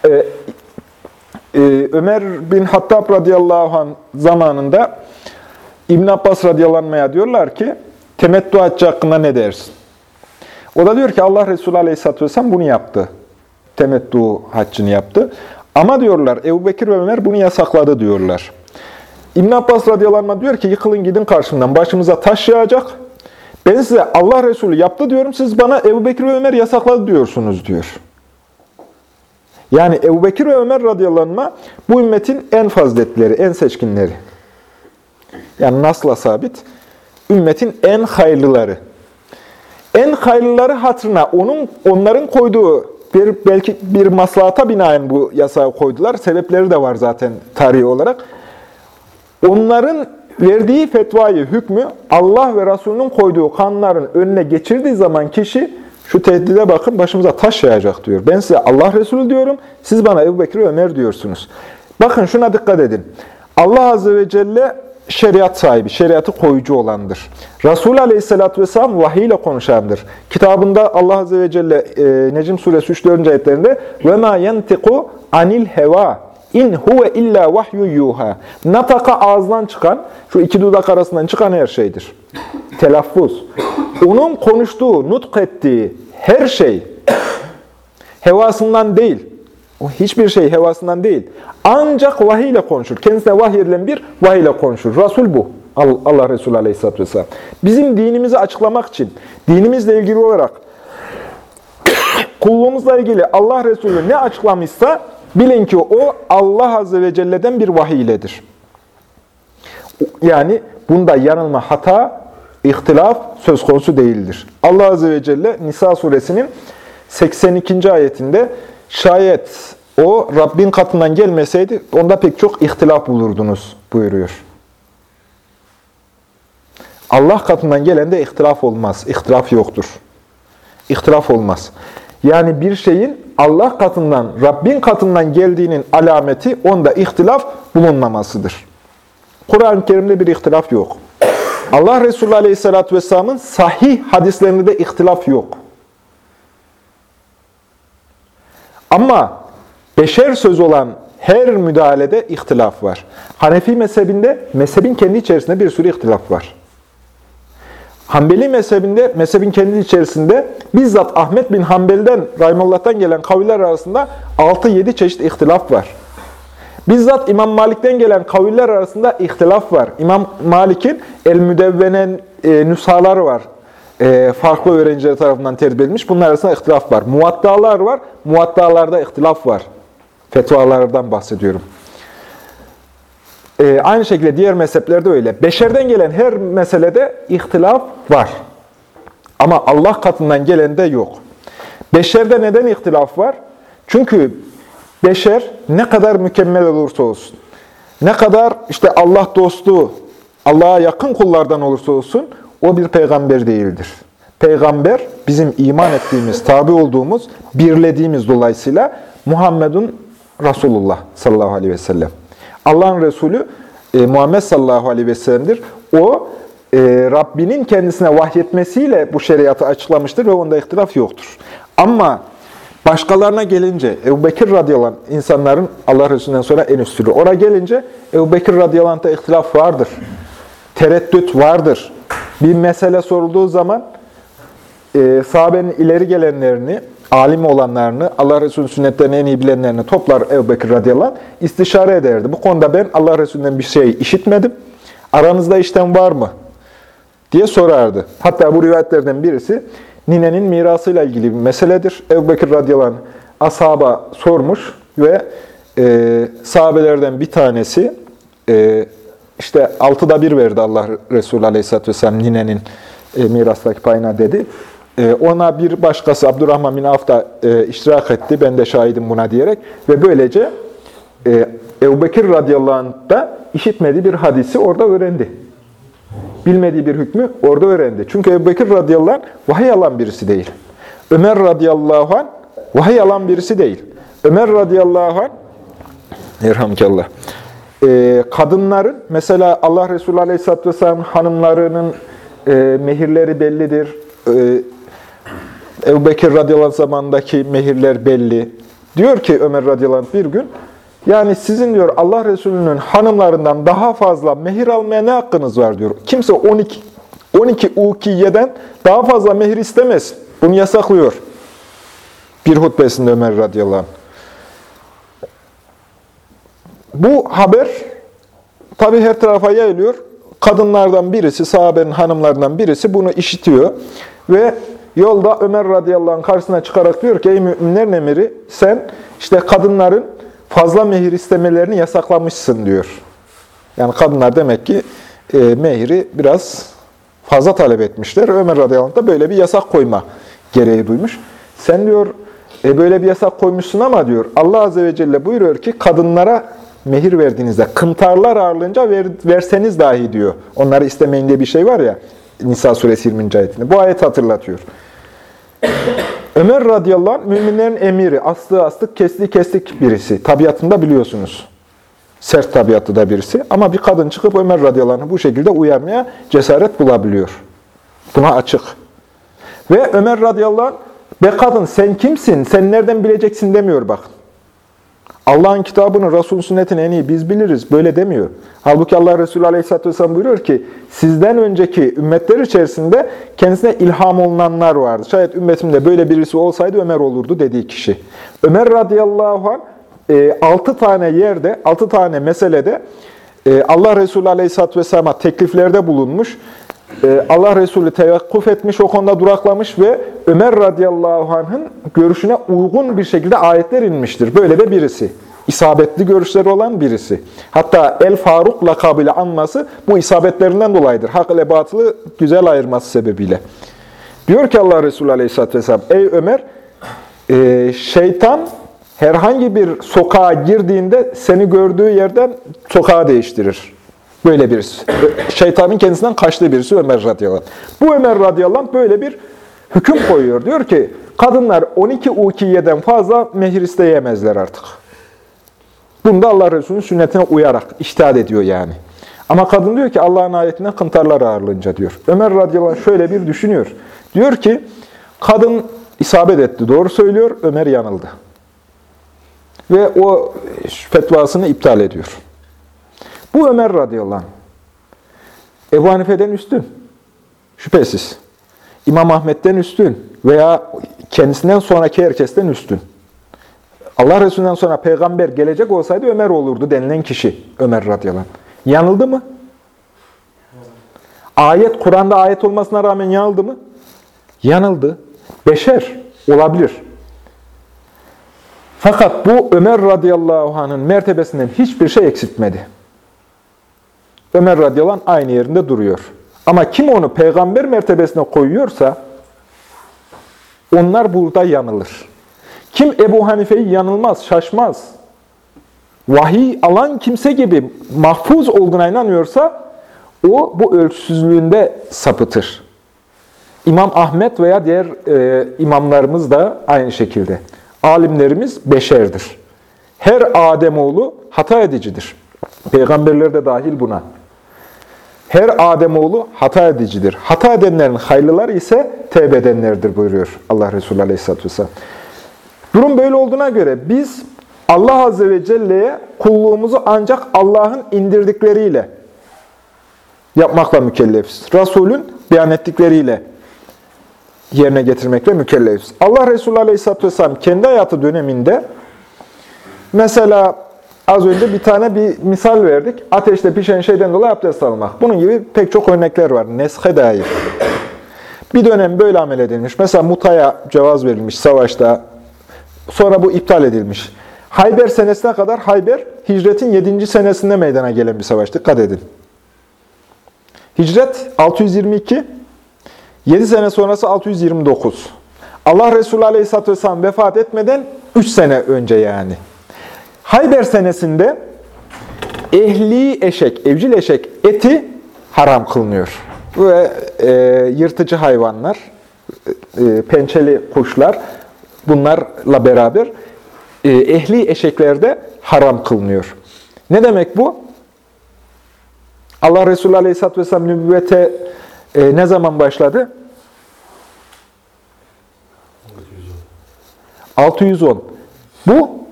E, e, Ömer bin Hattab radıyallahu anh zamanında İbn Abbas radıyallahu diyorlar ki, temettü haccı hakkında ne dersin? O da diyor ki Allah Resulü aleyhisselatü vesselam bunu yaptı. Temettü haccını yaptı. Ama diyorlar Ebu Bekir ve Ömer bunu yasakladı diyorlar. İbn Abbas radıyallahu anh diyor ki yıkılın gidin karşımdan başımıza taş yağacak. Ben size Allah Resulü yaptı diyorum siz bana Ebu Bekir ve Ömer yasakladı diyorsunuz diyor. Yani Ebu Bekir ve Ömer radıyallahu anh bu ümmetin en faziletleri, en seçkinleri. Yani nasla sabit. Ümmetin en hayırlıları. En hayırlıları hatırına onun onların koyduğu bir belki bir maslahata binaen bu yasağı koydular. Sebepleri de var zaten tarihi olarak. Onların verdiği fetvayı, hükmü Allah ve Resulünün koyduğu kanların önüne geçirdiği zaman kişi şu tehdide bakın başımıza taş yağacak diyor. Ben size Allah Resulü diyorum, siz bana Ebu Bekir Ömer diyorsunuz. Bakın şuna dikkat edin. Allah Azze ve Celle şeriat sahibi, şeriatı koyucu olandır. Resul Aleyhisselatü Vesselam vahiy ile konuşandır. Kitabında Allah Azze ve Celle e, Necim Suresi 3-4. ayetlerinde وَمَا يَنْتِقُ anil heva İn huve illa vahyu yuha. Nataka ağızdan çıkan, şu iki dudak arasından çıkan her şeydir. Telaffuz. Onun konuştuğu, nutk ettiği her şey hevasından değil. o hiçbir şey hevasından değil. Ancak vahiy ile konuşur. Kendisine vahiy bir vahiy ile konuşur. Resul bu. Allah Resulü Aleyhisselatü Vesselam. Bizim dinimizi açıklamak için, dinimizle ilgili olarak kulluğumuzla ilgili Allah Resulü ne açıklamışsa Bilin ki o Allah Azze ve Celle'den bir vahiy iledir. Yani bunda yanılma, hata, ihtilaf söz konusu değildir. Allah Azze ve Celle Nisa suresinin 82. ayetinde şayet o Rabbin katından gelmeseydi onda pek çok ihtilaf bulurdunuz buyuruyor. Allah katından gelende ihtilaf olmaz, ihtilaf yoktur. İhtilaf olmaz. Yani bir şeyin Allah katından, Rabbin katından geldiğinin alameti onda ihtilaf bulunmamasıdır. Kur'an-ı Kerim'de bir ihtilaf yok. Allah Resulü Aleyhisselatü Vesselam'ın sahih hadislerinde de ihtilaf yok. Ama beşer söz olan her müdahalede ihtilaf var. Hanefi mezhebinde, mezhebin kendi içerisinde bir sürü ihtilaf var. Hanbeli mezhebinde, mezhebin kendi içerisinde bizzat Ahmet bin Hanbel'den, Rahimullah'tan gelen kaviller arasında 6-7 çeşit ihtilaf var. Bizzat İmam Malik'ten gelen kaviller arasında ihtilaf var. İmam Malik'in el-müdevvenen e, nüshaları var. E, farklı öğrenciler tarafından tercih edilmiş. Bunlar arasında ihtilaf var. Muvattalar var. Muvattalarda ihtilaf var. Fetvalardan bahsediyorum. e, aynı şekilde diğer mezheplerde öyle. Beşerden gelen her meselede ihtilaf var. Ama Allah katından gelen de yok. Beşerde neden ihtilaf var? Çünkü beşer ne kadar mükemmel olursa olsun, ne kadar işte Allah dostu, Allah'a yakın kullardan olursa olsun o bir peygamber değildir. Peygamber bizim iman ettiğimiz, tabi olduğumuz, birlediğimiz dolayısıyla Muhammedun Resulullah sallallahu aleyhi ve sellem. Allah'ın Resulü e, Muhammed sallallahu aleyhi ve sellem'dir. O e, Rabbinin kendisine vahyetmesiyle bu şeriatı açıklamıştır ve onda ihtilaf yoktur. Ama başkalarına gelince Ebu Bekir radıyallahu anh, insanların Allah Resulü'nden sonra en üstürü. Oraya gelince Ebu Bekir radıyallahu anh'ta ihtilaf vardır. Tereddüt vardır. Bir mesele sorulduğu zaman e, sahabenin ileri gelenlerini, alim olanlarını, Allah Resulü'nün sünnetlerini en iyi bilenlerini toplar Ebu Bekir radıyallahu anh, istişare ederdi. Bu konuda ben Allah Resulü'nden bir şey işitmedim. Aranızda işten var mı? diye sorardı. Hatta bu rivayetlerden birisi ninenin mirasıyla ilgili bir meseledir. Ebu Bekir radıyallahu anh ashaba sormuş ve e, sahabelerden bir tanesi e, işte altıda bir verdi Allah Resulü aleyhisselatü vesselam ninenin e, mirastaki payına dedi. E, ona bir başkası Abdurrahman bin Avf da e, iştirak etti. Ben de şahidim buna diyerek. Ve böylece e, Ebu Bekir radıyallahu anh da işitmediği bir hadisi orada öğrendi. Bilmediği bir hükmü orada öğrendi. Çünkü Ebu Bekir radıyallahu anh vahiy alan birisi değil. Ömer radıyallahu anh vahiy alan birisi değil. Ömer radıyallahu anh Erhamkallah. Ee, kadınların, mesela Allah Resulü aleyhisselatü vesselam hanımlarının e, mehirleri bellidir. Ee, Ebu Bekir radıyallahu zamandaki mehirler belli. Diyor ki Ömer radıyallahu bir gün, yani sizin diyor Allah Resulü'nün hanımlarından daha fazla mehir almaya ne hakkınız var diyor. Kimse 12 12 ukiyeden daha fazla mehir istemez. Bunu yasaklıyor. Bir hutbesinde Ömer radıyallahu anh. Bu haber tabi her tarafa yayılıyor. Kadınlardan birisi, sahabenin hanımlarından birisi bunu işitiyor. Ve yolda Ömer radıyallahu anh karşısına çıkarak diyor ki, ey müminlerin emiri sen işte kadınların fazla mehir istemelerini yasaklamışsın diyor. Yani kadınlar demek ki e, mehri biraz fazla talep etmişler. Ömer radıyallahu anh da böyle bir yasak koyma gereği duymuş. Sen diyor e, böyle bir yasak koymuşsun ama diyor Allah azze ve celle buyuruyor ki kadınlara mehir verdiğinizde kımtarlar ağırlığınca ver, verseniz dahi diyor. Onları istemeyin diye bir şey var ya Nisa suresi 20. ayetinde. Bu ayet hatırlatıyor. Ömer radıyallahu anh müminlerin emiri, astığı astık, kestiği kestik birisi. Tabiatında biliyorsunuz. Sert tabiatlı da birisi. Ama bir kadın çıkıp Ömer radıyallahu anh'ı bu şekilde uyarmaya cesaret bulabiliyor. Buna açık. Ve Ömer radıyallahu anh, be kadın sen kimsin, sen nereden bileceksin demiyor bakın. Allah'ın kitabını, Resul sünnetini en iyi biz biliriz. Böyle demiyor. Halbuki Allah Resulü Aleyhisselatü Vesselam buyuruyor ki, sizden önceki ümmetler içerisinde kendisine ilham olunanlar vardı. Şayet ümmetimde böyle birisi olsaydı Ömer olurdu dediği kişi. Ömer radıyallahu anh, e, 6 tane yerde, 6 tane meselede e, Allah Resulü Aleyhisselatü Vesselam'a tekliflerde bulunmuş. E, Allah Resulü tevakkuf etmiş, o konuda duraklamış ve Ömer radıyallahu anh'ın görüşüne uygun bir şekilde ayetler inmiştir. Böyle de birisi. İsabetli görüşleri olan birisi. Hatta El Faruk lakabıyla anması bu isabetlerinden dolayıdır. Hak ile batılı güzel ayırması sebebiyle. Diyor ki Allah Resulü aleyhisselatü vesselam, Ey Ömer, e, şeytan herhangi bir sokağa girdiğinde seni gördüğü yerden sokağı değiştirir. Böyle birisi. Şeytanın kendisinden kaçtığı birisi Ömer radıyallahu anh. Bu Ömer radıyallahu anh böyle bir hüküm koyuyor. Diyor ki kadınlar 12 ukiyeden fazla mehir isteyemezler artık. Bunda Allah Resulü'nün sünnetine uyarak iştihad ediyor yani. Ama kadın diyor ki Allah'ın ayetine kıntarlar ağırlığınca diyor. Ömer radıyallahu anh şöyle bir düşünüyor. Diyor ki kadın isabet etti. Doğru söylüyor. Ömer yanıldı. Ve o fetvasını iptal ediyor. Bu Ömer radıyallahu anh. Ebu Hanife'den üstün. Şüphesiz. İmam Ahmet'ten üstün veya kendisinden sonraki herkesten üstün. Allah Resulü'nden sonra peygamber gelecek olsaydı Ömer olurdu denilen kişi Ömer radıyallahu anh. Yanıldı mı? Ayet, Kur'an'da ayet olmasına rağmen yanıldı mı? Yanıldı. Beşer olabilir. Fakat bu Ömer radıyallahu anh'ın mertebesinden hiçbir şey eksiltmedi. Ömer radıyallahu anh aynı yerinde duruyor. Ama kim onu peygamber mertebesine koyuyorsa onlar burada yanılır. Kim Ebu Hanife'yi yanılmaz, şaşmaz, vahiy alan kimse gibi mahfuz olduğuna inanıyorsa o bu ölçüsüzlüğünde sapıtır. İmam Ahmet veya diğer e, imamlarımız da aynı şekilde. Alimlerimiz beşerdir. Her Ademoğlu hata edicidir. Peygamberler de dahil buna. Her Ademoğlu hata edicidir. Hata edenlerin hayırlıları ise tevbe edenlerdir buyuruyor Allah Resulü Aleyhisselatü Vesselam. Durum böyle olduğuna göre biz Allah Azze ve Celle'ye kulluğumuzu ancak Allah'ın indirdikleriyle yapmakla mükellefiz. Resulün beyan ettikleriyle yerine getirmekle mükellefiz. Allah Resulü Aleyhisselatü Vesselam kendi hayatı döneminde mesela az önce bir tane bir misal verdik. Ateşte pişen şeyden dolayı abdest almak. Bunun gibi pek çok örnekler var. Neshe dair. Bir dönem böyle amel edilmiş. Mesela mutaya cevaz verilmiş savaşta. Sonra bu iptal edilmiş. Hayber senesine kadar Hayber, hicretin 7. senesinde meydana gelen bir savaş. Dikkat edin. Hicret 622, 7 sene sonrası 629. Allah Resulü Aleyhisselatü Vesselam vefat etmeden 3 sene önce yani. Hayber senesinde ehli eşek, evcil eşek eti haram kılınıyor. Ve e, yırtıcı hayvanlar, e, pençeli kuşlar bunlarla beraber e, ehli eşeklerde haram kılınıyor. Ne demek bu? Allah Resulü Aleyhisselatü Vesselam nübüvvete e, ne zaman başladı? 610. Bu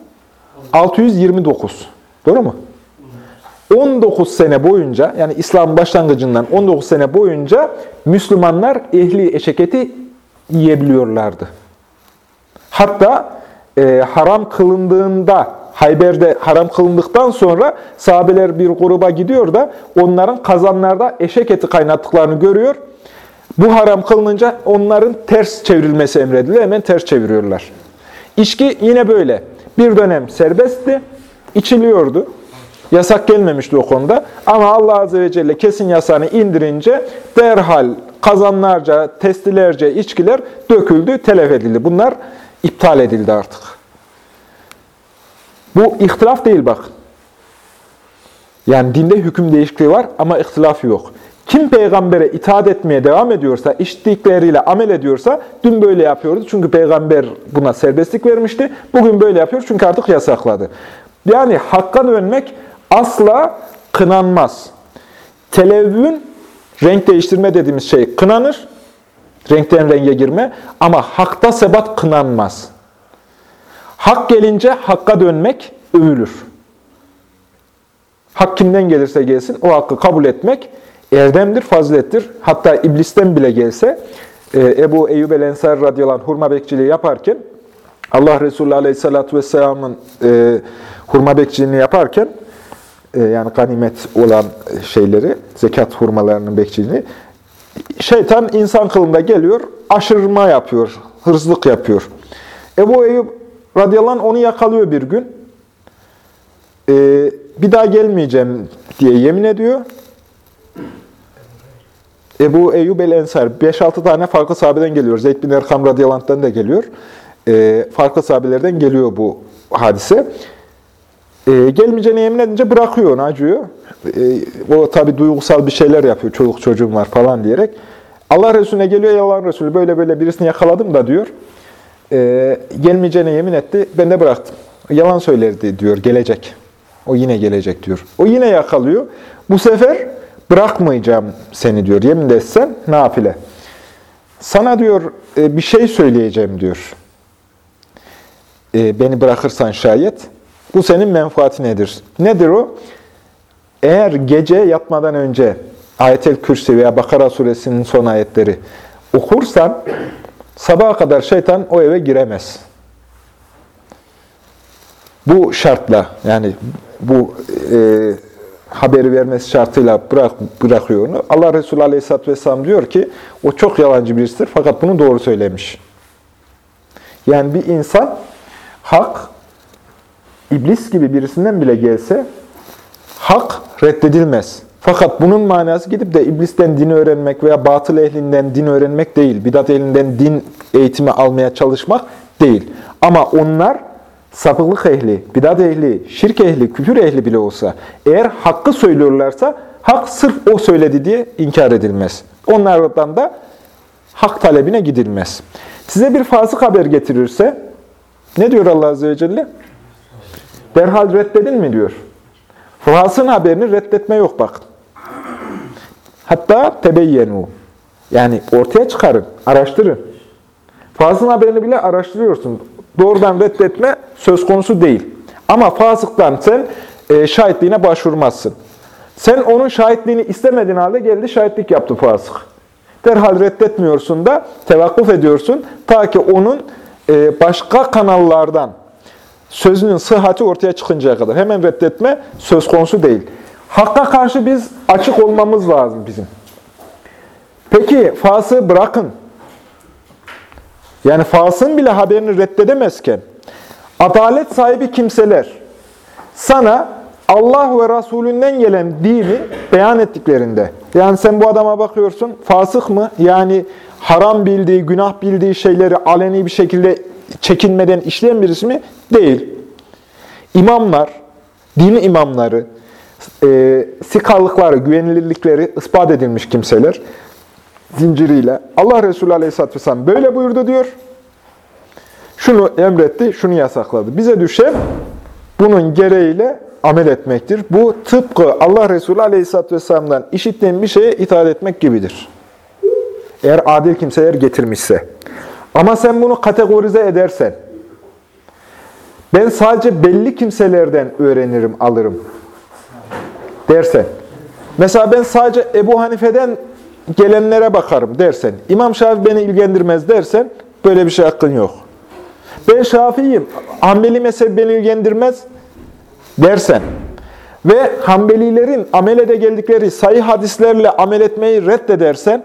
629. Doğru mu? 19 sene boyunca yani İslam başlangıcından 19 sene boyunca Müslümanlar ehli eşeketi yiyebiliyorlardı. Hatta e, haram kılındığında Hayber'de haram kılındıktan sonra sahabeler bir gruba gidiyor da onların kazanlarda eşek eti kaynattıklarını görüyor. Bu haram kılınınca onların ters çevrilmesi emrediliyor. Hemen ters çeviriyorlar. İçki yine böyle. Bir dönem serbestti, içiliyordu. Yasak gelmemişti o konuda. Ama Allah Azze ve Celle kesin yasağını indirince derhal kazanlarca, testilerce içkiler döküldü, telef edildi. Bunlar iptal edildi artık. Bu ihtilaf değil bak. Yani dinde hüküm değişikliği var ama ihtilaf yok. Kim peygambere itaat etmeye devam ediyorsa, içtikleriyle amel ediyorsa, dün böyle yapıyordu çünkü peygamber buna serbestlik vermişti. Bugün böyle yapıyor çünkü artık yasakladı. Yani hakka dönmek asla kınanmaz. Televvün, renk değiştirme dediğimiz şey kınanır. Renkten renge girme. Ama hakta sebat kınanmaz. Hak gelince hakka dönmek övülür. Hak kimden gelirse gelsin o hakkı kabul etmek erdemdir, fazilettir. Hatta iblisten bile gelse e, Ebu Eyyub el-Ensar radıyallahu anh hurma bekçiliği yaparken Allah Resulü aleyhissalatü vesselamın e, hurma bekçiliğini yaparken e, yani ganimet olan şeyleri, zekat hurmalarının bekçiliğini şeytan insan kılında geliyor, aşırma yapıyor, hırsızlık yapıyor. Ebu Eyyub radıyallahu anh onu yakalıyor bir gün. E, bir daha gelmeyeceğim diye yemin ediyor. Ebu Eyyub el-Ensar 5-6 tane farklı sahabeden geliyor. Zeyd bin Erkam radıyallahu da geliyor. E, farklı sahabelerden geliyor bu hadise. E, gelmeyeceğine yemin edince bırakıyor acıyor. E, o tabi duygusal bir şeyler yapıyor, çoluk çocuğum var falan diyerek. Allah Resulüne geliyor, yalan Resulü böyle böyle birisini yakaladım da diyor. E, gelmeyeceğine yemin etti, ben de bıraktım. Yalan söylerdi diyor, gelecek. O yine gelecek diyor. O yine yakalıyor. Bu sefer bırakmayacağım seni diyor. Yemin de etsen nafile. Sana diyor bir şey söyleyeceğim diyor. Beni bırakırsan şayet. Bu senin menfaati nedir? Nedir o? Eğer gece yatmadan önce Ayet-el Kürsi veya Bakara suresinin son ayetleri okursan sabaha kadar şeytan o eve giremez. Bu şartla yani bu e, haberi vermesi şartıyla bırak, bırakıyor onu. Allah Resulü Aleyhisselatü Vesselam diyor ki o çok yalancı birisidir fakat bunu doğru söylemiş. Yani bir insan hak iblis gibi birisinden bile gelse hak reddedilmez. Fakat bunun manası gidip de iblisten din öğrenmek veya batıl ehlinden din öğrenmek değil. Bidat ehlinden din eğitimi almaya çalışmak değil. Ama onlar sapıklık ehli, bidat ehli, şirk ehli, küfür ehli bile olsa eğer hakkı söylüyorlarsa hak sırf o söyledi diye inkar edilmez. Onlardan da hak talebine gidilmez. Size bir fasık haber getirirse ne diyor Allah Azze ve Celle? Derhal reddedin mi diyor. Fasığın haberini reddetme yok bak. Hatta tebeyyenu. Yani ortaya çıkarın, araştırın. Fasığın haberini bile araştırıyorsun. Doğrudan reddetme söz konusu değil. Ama fasıktan sen e, şahitliğine başvurmazsın. Sen onun şahitliğini istemediğin halde geldi şahitlik yaptı fasık. Derhal reddetmiyorsun da tevakkuf ediyorsun. Ta ki onun e, başka kanallardan sözünün sıhhati ortaya çıkıncaya kadar. Hemen reddetme söz konusu değil. Hakka karşı biz açık olmamız lazım bizim. Peki fasığı bırakın. Yani fasığın bile haberini reddedemezken adalet sahibi kimseler sana Allah ve Resulünden gelen dini beyan ettiklerinde yani sen bu adama bakıyorsun fasık mı? Yani haram bildiği, günah bildiği şeyleri aleni bir şekilde çekinmeden işleyen birisi mi? Değil. İmamlar, dini imamları, e, sikarlıkları, güvenilirlikleri ispat edilmiş kimseler zinciriyle Allah Resulü Aleyhisselatü Vesselam böyle buyurdu diyor. Şunu emretti, şunu yasakladı. Bize düşen bunun gereğiyle amel etmektir. Bu tıpkı Allah Resulü Aleyhisselatü Vesselam'dan işittiğin bir şeye itaat etmek gibidir. Eğer adil kimseler getirmişse. Ama sen bunu kategorize edersen, ben sadece belli kimselerden öğrenirim, alırım dersen, mesela ben sadece Ebu Hanife'den gelenlere bakarım dersen, İmam Şafii beni ilgilendirmez dersen, böyle bir şey hakkın yok. Ben Şafii'yim, Hanbeli mezhebi beni ilgilendirmez dersen ve Hanbelilerin amelede geldikleri sayı hadislerle amel etmeyi reddedersen,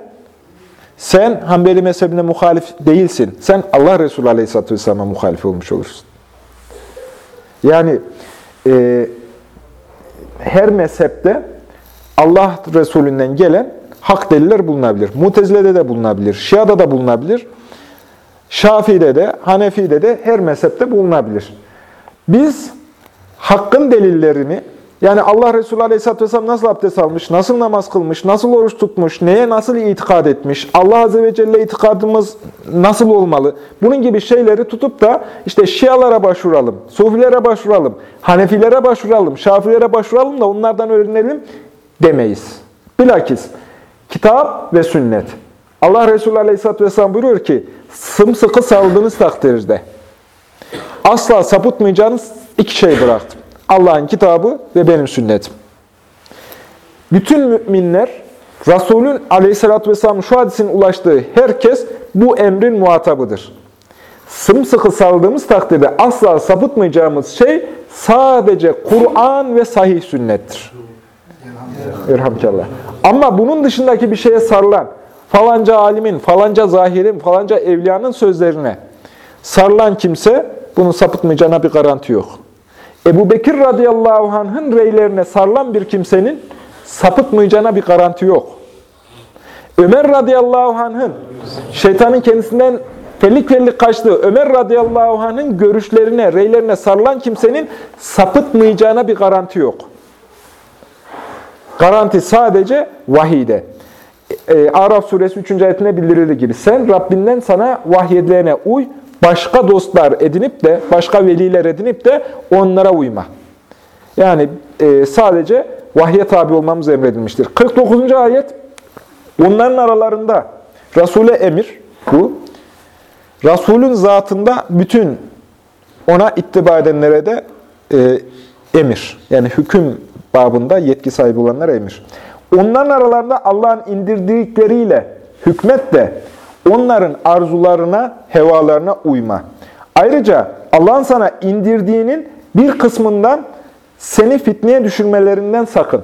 sen Hanbeli mezhebine muhalif değilsin. Sen Allah Resulü Aleyhisselatü Vesselam'a muhalif olmuş olursun. Yani e, her mezhepte Allah Resulü'nden gelen hak deliller bulunabilir. Mutezile'de de bulunabilir, Şia'da da bulunabilir, Şafii'de de, Hanefi'de de her mezhepte bulunabilir. Biz hakkın delillerini, yani Allah Resulü Aleyhisselatü Vesselam nasıl abdest almış, nasıl namaz kılmış, nasıl oruç tutmuş, neye nasıl itikad etmiş, Allah Azze ve Celle itikadımız nasıl olmalı, bunun gibi şeyleri tutup da işte Şialara başvuralım, Sufilere başvuralım, Hanefilere başvuralım, Şafilere başvuralım da onlardan öğrenelim demeyiz. Bilakis kitap ve sünnet. Allah Resulü Aleyhisselatü Vesselam buyuruyor ki, sımsıkı sarıldığınız takdirde asla sapıtmayacağınız iki şey bıraktım. Allah'ın kitabı ve benim sünnetim. Bütün müminler, Resulün aleyhissalatü vesselam şu hadisin ulaştığı herkes bu emrin muhatabıdır. Sımsıkı saldığımız takdirde asla sapıtmayacağımız şey sadece Kur'an ve sahih sünnettir. Elhamdülillah. Ama bunun dışındaki bir şeye sarılan, falanca alimin, falanca zahirin, falanca evliyanın sözlerine sarılan kimse bunun sapıtmayacağına bir garanti yok. Ebu Bekir radıyallahu anh'ın reylerine sarılan bir kimsenin sapıtmayacağına bir garanti yok. Ömer radıyallahu anh'ın şeytanın kendisinden fellik fellik kaçtığı Ömer radıyallahu anh'ın görüşlerine, reylerine sarılan kimsenin sapıtmayacağına bir garanti yok. Garanti sadece vahide. E, Araf suresi 3. ayetine bildirildiği gibi sen Rabbinden sana vahyedilene uy, başka dostlar edinip de, başka veliler edinip de onlara uyma. Yani e, sadece vahye tabi olmamız emredilmiştir. 49. ayet, onların aralarında Resul'e emir, bu. Resul'ün zatında bütün ona ittiba edenlere de e, emir. Yani hüküm babında yetki sahibi olanlara emir. Onların aralarında Allah'ın indirdikleriyle hükmet de onların arzularına, hevalarına uyma. Ayrıca Allah'ın sana indirdiğinin bir kısmından seni fitneye düşürmelerinden sakın.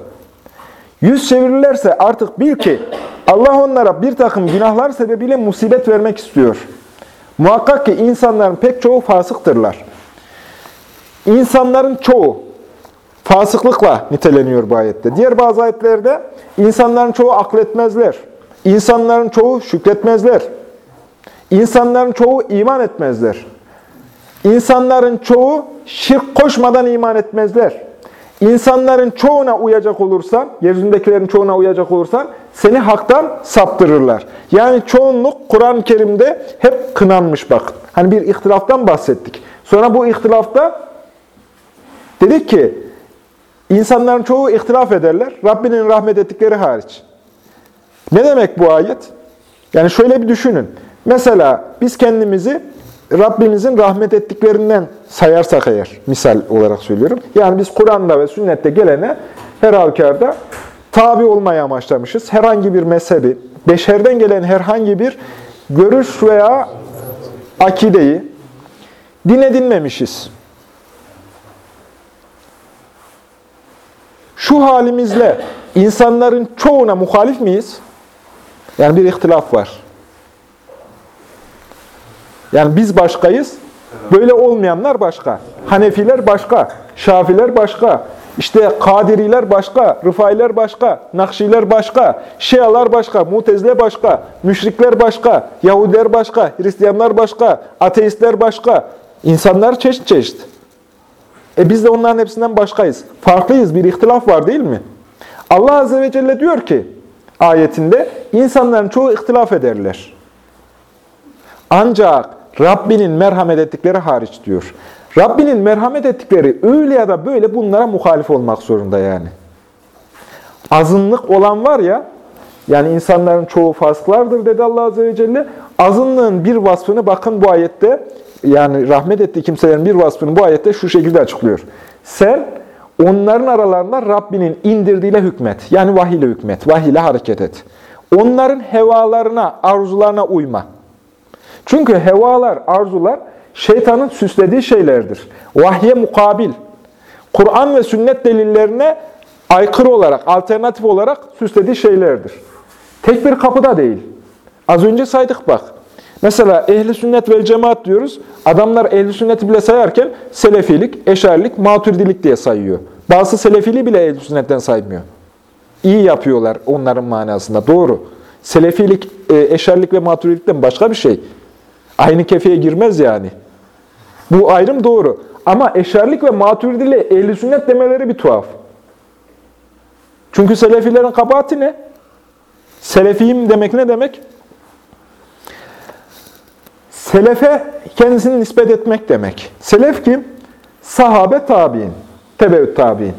Yüz çevirirlerse artık bil ki Allah onlara bir takım günahlar sebebiyle musibet vermek istiyor. Muhakkak ki insanların pek çoğu fasıktırlar. İnsanların çoğu, fasıklıkla niteleniyor bu ayette. Diğer bazı ayetlerde insanların çoğu akletmezler. İnsanların çoğu şükretmezler. İnsanların çoğu iman etmezler. İnsanların çoğu şirk koşmadan iman etmezler. İnsanların çoğuna uyacak olursan, yeryüzündekilerin çoğuna uyacak olursan seni haktan saptırırlar. Yani çoğunluk Kur'an-ı Kerim'de hep kınanmış bak. Hani bir ihtilaftan bahsettik. Sonra bu ihtilafta dedik ki insanların çoğu ihtilaf ederler. Rabbinin rahmet ettikleri hariç. Ne demek bu ayet? Yani şöyle bir düşünün. Mesela biz kendimizi Rabbimizin rahmet ettiklerinden sayarsak eğer, misal olarak söylüyorum. Yani biz Kur'an'da ve sünnette gelene her halükarda tabi olmaya amaçlamışız. Herhangi bir mezhebi, beşerden gelen herhangi bir görüş veya akideyi din edinmemişiz. Şu halimizle insanların çoğuna muhalif miyiz? Yani bir ihtilaf var. Yani biz başkayız, böyle olmayanlar başka. Hanefiler başka, Şafiler başka, işte Kadiriler başka, Rıfailer başka, Nakşiler başka, Şialar başka, Mutezile başka, Müşrikler başka, Yahudiler başka, Hristiyanlar başka, Ateistler başka. İnsanlar çeşit çeşit. E biz de onların hepsinden başkayız. Farklıyız, bir ihtilaf var değil mi? Allah Azze ve Celle diyor ki ayetinde, insanların çoğu ihtilaf ederler. Ancak Rabbinin merhamet ettikleri hariç diyor. Rabbinin merhamet ettikleri öyle ya da böyle bunlara muhalif olmak zorunda yani. Azınlık olan var ya, yani insanların çoğu fasıklardır dedi Allah Azze ve Celle. Azınlığın bir vasfını bakın bu ayette, yani rahmet ettiği kimselerin bir vasfını bu ayette şu şekilde açıklıyor. Sen onların aralarında Rabbinin indirdiğiyle hükmet. Yani vahiy hükmet, vahiy ile hareket et. Onların hevalarına, arzularına uyma. Çünkü hevalar, arzular şeytanın süslediği şeylerdir. Vahye mukabil. Kur'an ve sünnet delillerine aykırı olarak, alternatif olarak süslediği şeylerdir. Tek bir kapıda değil. Az önce saydık bak. Mesela ehli sünnet vel cemaat diyoruz. Adamlar ehli sünneti bile sayarken selefilik, eşarilik, maturidilik diye sayıyor. Bazı selefili bile ehli sünnetten saymıyor. İyi yapıyorlar onların manasında. Doğru. Selefilik, e, eşarilik ve maturidilikten başka bir şey. Aynı kefeye girmez yani. Bu ayrım doğru. Ama eşarlik ve maturidili ehli sünnet demeleri bir tuhaf. Çünkü selefilerin kabahati ne? Selefiyim demek ne demek? Selefe kendisini nispet etmek demek. Selef kim? Sahabe tabi'in, tebeüt tabi'in.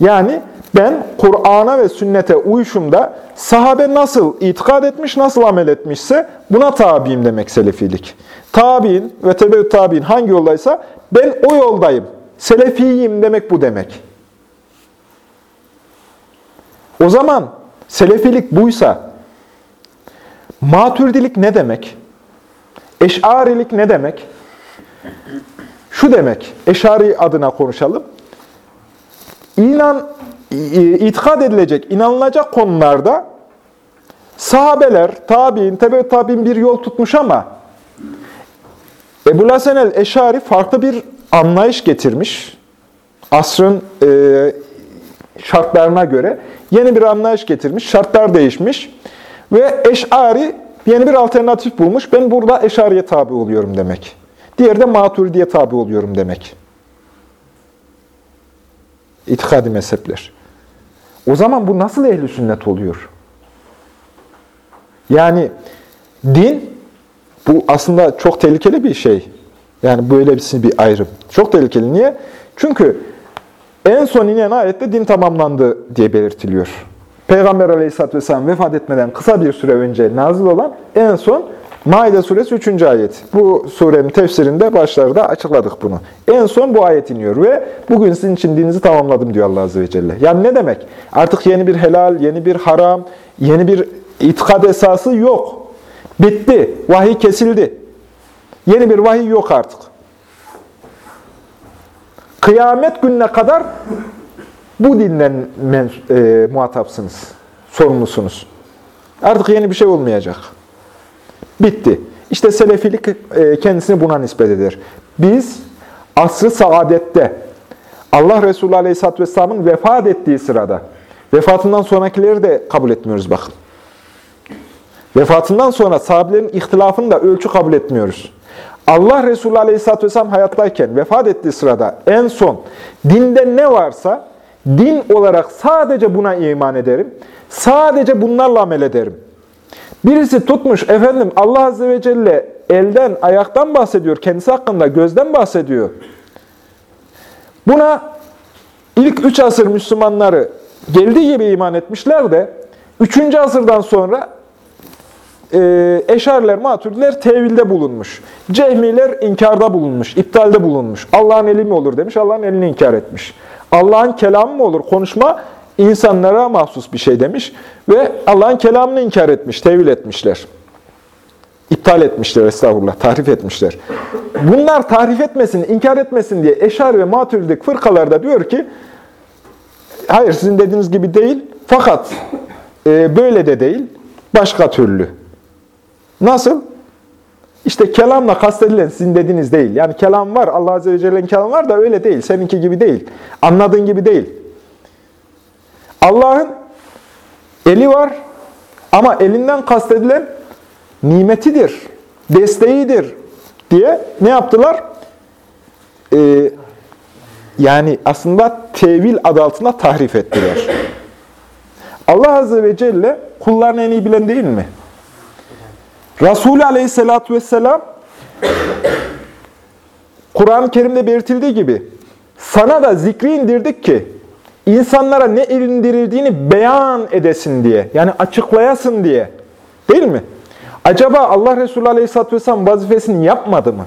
Yani ben Kur'an'a ve sünnete uyuşumda sahabe nasıl itikad etmiş, nasıl amel etmişse buna tabiyim demek selefilik. Tabi'in ve tebeüt tabi'in hangi yoldaysa ben o yoldayım. Selefiyim demek bu demek. O zaman selefilik buysa matürdilik ne demek? Eşarilik ne demek? Şu demek, eşari adına konuşalım. İnan, itikad edilecek, inanılacak konularda sahabeler, tabi'in, tebe tabi'in bir yol tutmuş ama Ebu Hasan el-Eşari farklı bir anlayış getirmiş. Asrın e, şartlarına göre yeni bir anlayış getirmiş. Şartlar değişmiş. Ve Eş'ari yeni bir alternatif bulmuş. Ben burada Eş'ariye tabi oluyorum demek. Diğeri de Maturidiye tabi oluyorum demek. İtikadi mezhepler. O zaman bu nasıl ehli sünnet oluyor? Yani din bu aslında çok tehlikeli bir şey. Yani böyle bir, bir ayrım. Çok tehlikeli. Niye? Çünkü en son inen ayette din tamamlandı diye belirtiliyor. Peygamber aleyhisselatü vesselam vefat etmeden kısa bir süre önce nazil olan en son Maide suresi 3. ayet. Bu surenin tefsirinde başlarda açıkladık bunu. En son bu ayet iniyor ve bugün sizin için dininizi tamamladım diyor Allah Azze ve Celle. Yani ne demek? Artık yeni bir helal, yeni bir haram, yeni bir itikad esası yok. Bitti. Vahiy kesildi. Yeni bir vahiy yok artık. Kıyamet gününe kadar bu dinden e, muhatapsınız, sorumlusunuz. Artık yeni bir şey olmayacak. Bitti. İşte Selefilik e, kendisini buna nispet eder. Biz asrı saadette, Allah Resulü Aleyhisselatü Vesselam'ın vefat ettiği sırada, vefatından sonrakileri de kabul etmiyoruz bakın. Vefatından sonra sahabelerin ihtilafını da ölçü kabul etmiyoruz. Allah Resulü Aleyhisselatü Vesselam hayattayken vefat ettiği sırada en son dinde ne varsa din olarak sadece buna iman ederim. Sadece bunlarla amel ederim. Birisi tutmuş efendim Allah Azze ve Celle elden, ayaktan bahsediyor. Kendisi hakkında gözden bahsediyor. Buna ilk üç asır Müslümanları geldiği gibi iman etmişler de üçüncü asırdan sonra e, Eşariler, Maturidiler tevilde bulunmuş. Cehmiler inkarda bulunmuş, iptalde bulunmuş. Allah'ın eli mi olur demiş, Allah'ın elini inkar etmiş. Allah'ın kelamı mı olur? Konuşma insanlara mahsus bir şey demiş ve Allah'ın kelamını inkar etmiş, tevil etmişler. İptal etmişler, estağfurullah, tahrif etmişler. Bunlar tahrif etmesin, inkar etmesin diye Eşar ve Maturidik fırkalarda diyor ki, hayır sizin dediğiniz gibi değil, fakat e, böyle de değil, başka türlü. Nasıl? İşte kelamla kastedilen sizin dediğiniz değil. Yani kelam var, Allah Azze ve Celle'nin kelamı var da öyle değil. Seninki gibi değil. Anladığın gibi değil. Allah'ın eli var ama elinden kastedilen nimetidir, desteğidir diye ne yaptılar? Ee, yani aslında tevil adı altında tahrif ettiler. Allah Azze ve Celle kullarını en iyi bilen değil mi? Resulü Aleyhisselatü Vesselam Kur'an-ı Kerim'de belirtildiği gibi sana da zikri indirdik ki insanlara ne indirildiğini beyan edesin diye. Yani açıklayasın diye. Değil mi? Acaba Allah Resulü Aleyhisselatü Vesselam vazifesini yapmadı mı?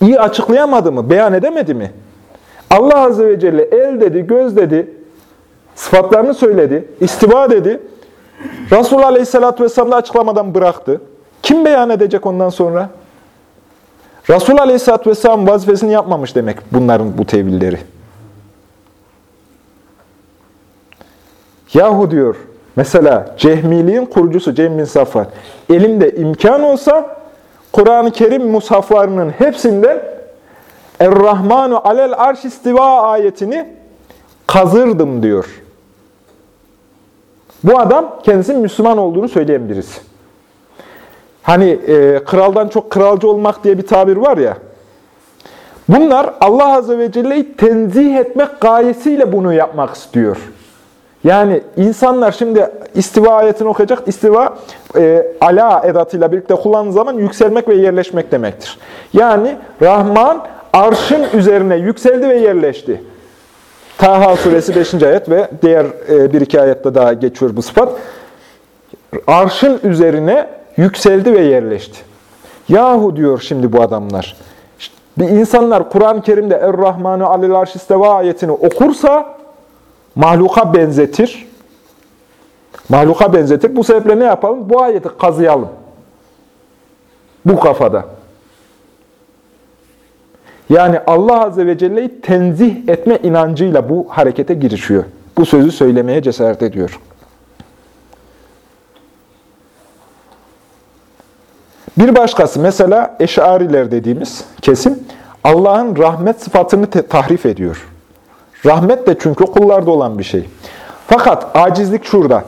İyi açıklayamadı mı? Beyan edemedi mi? Allah Azze ve Celle el dedi, göz dedi, sıfatlarını söyledi, istiva dedi. Resulullah Aleyhisselatü Vesselam da açıklamadan bıraktı. Kim beyan edecek ondan sonra? Resulullah Aleyhisselatü Vesselam vazifesini yapmamış demek bunların bu tevilleri. Yahu diyor, mesela cehmiliğin kurucusu Cem bin Safvan, elimde imkan olsa Kur'an-ı Kerim musaflarının hepsinden Er-Rahmanu alel arş istiva ayetini kazırdım diyor. Bu adam kendisinin Müslüman olduğunu söyleyen birisi. Hani e, kraldan çok kralcı olmak diye bir tabir var ya. Bunlar Allah Azze ve Celle'yi tenzih etmek gayesiyle bunu yapmak istiyor. Yani insanlar şimdi istiva ayetini okuyacak. İstiva e, ala edatıyla birlikte kullandığı zaman yükselmek ve yerleşmek demektir. Yani Rahman arşın üzerine yükseldi ve yerleşti. Taha suresi 5. ayet ve diğer e, bir iki ayette daha geçiyor bu sıfat. Arşın üzerine yükseldi ve yerleşti. Yahu diyor şimdi bu adamlar. Bir insanlar Kur'an-ı Kerim'de Er-Rahmanu alel arşisteva ayetini okursa mahluka benzetir. Mahluka benzetir. Bu sebeple ne yapalım? Bu ayeti kazıyalım. Bu kafada. Yani Allah Azze ve Celle'yi tenzih etme inancıyla bu harekete girişiyor. Bu sözü söylemeye cesaret ediyor. Bir başkası mesela eşariler dediğimiz kesim Allah'ın rahmet sıfatını tahrif ediyor. Rahmet de çünkü kullarda olan bir şey. Fakat acizlik şurada.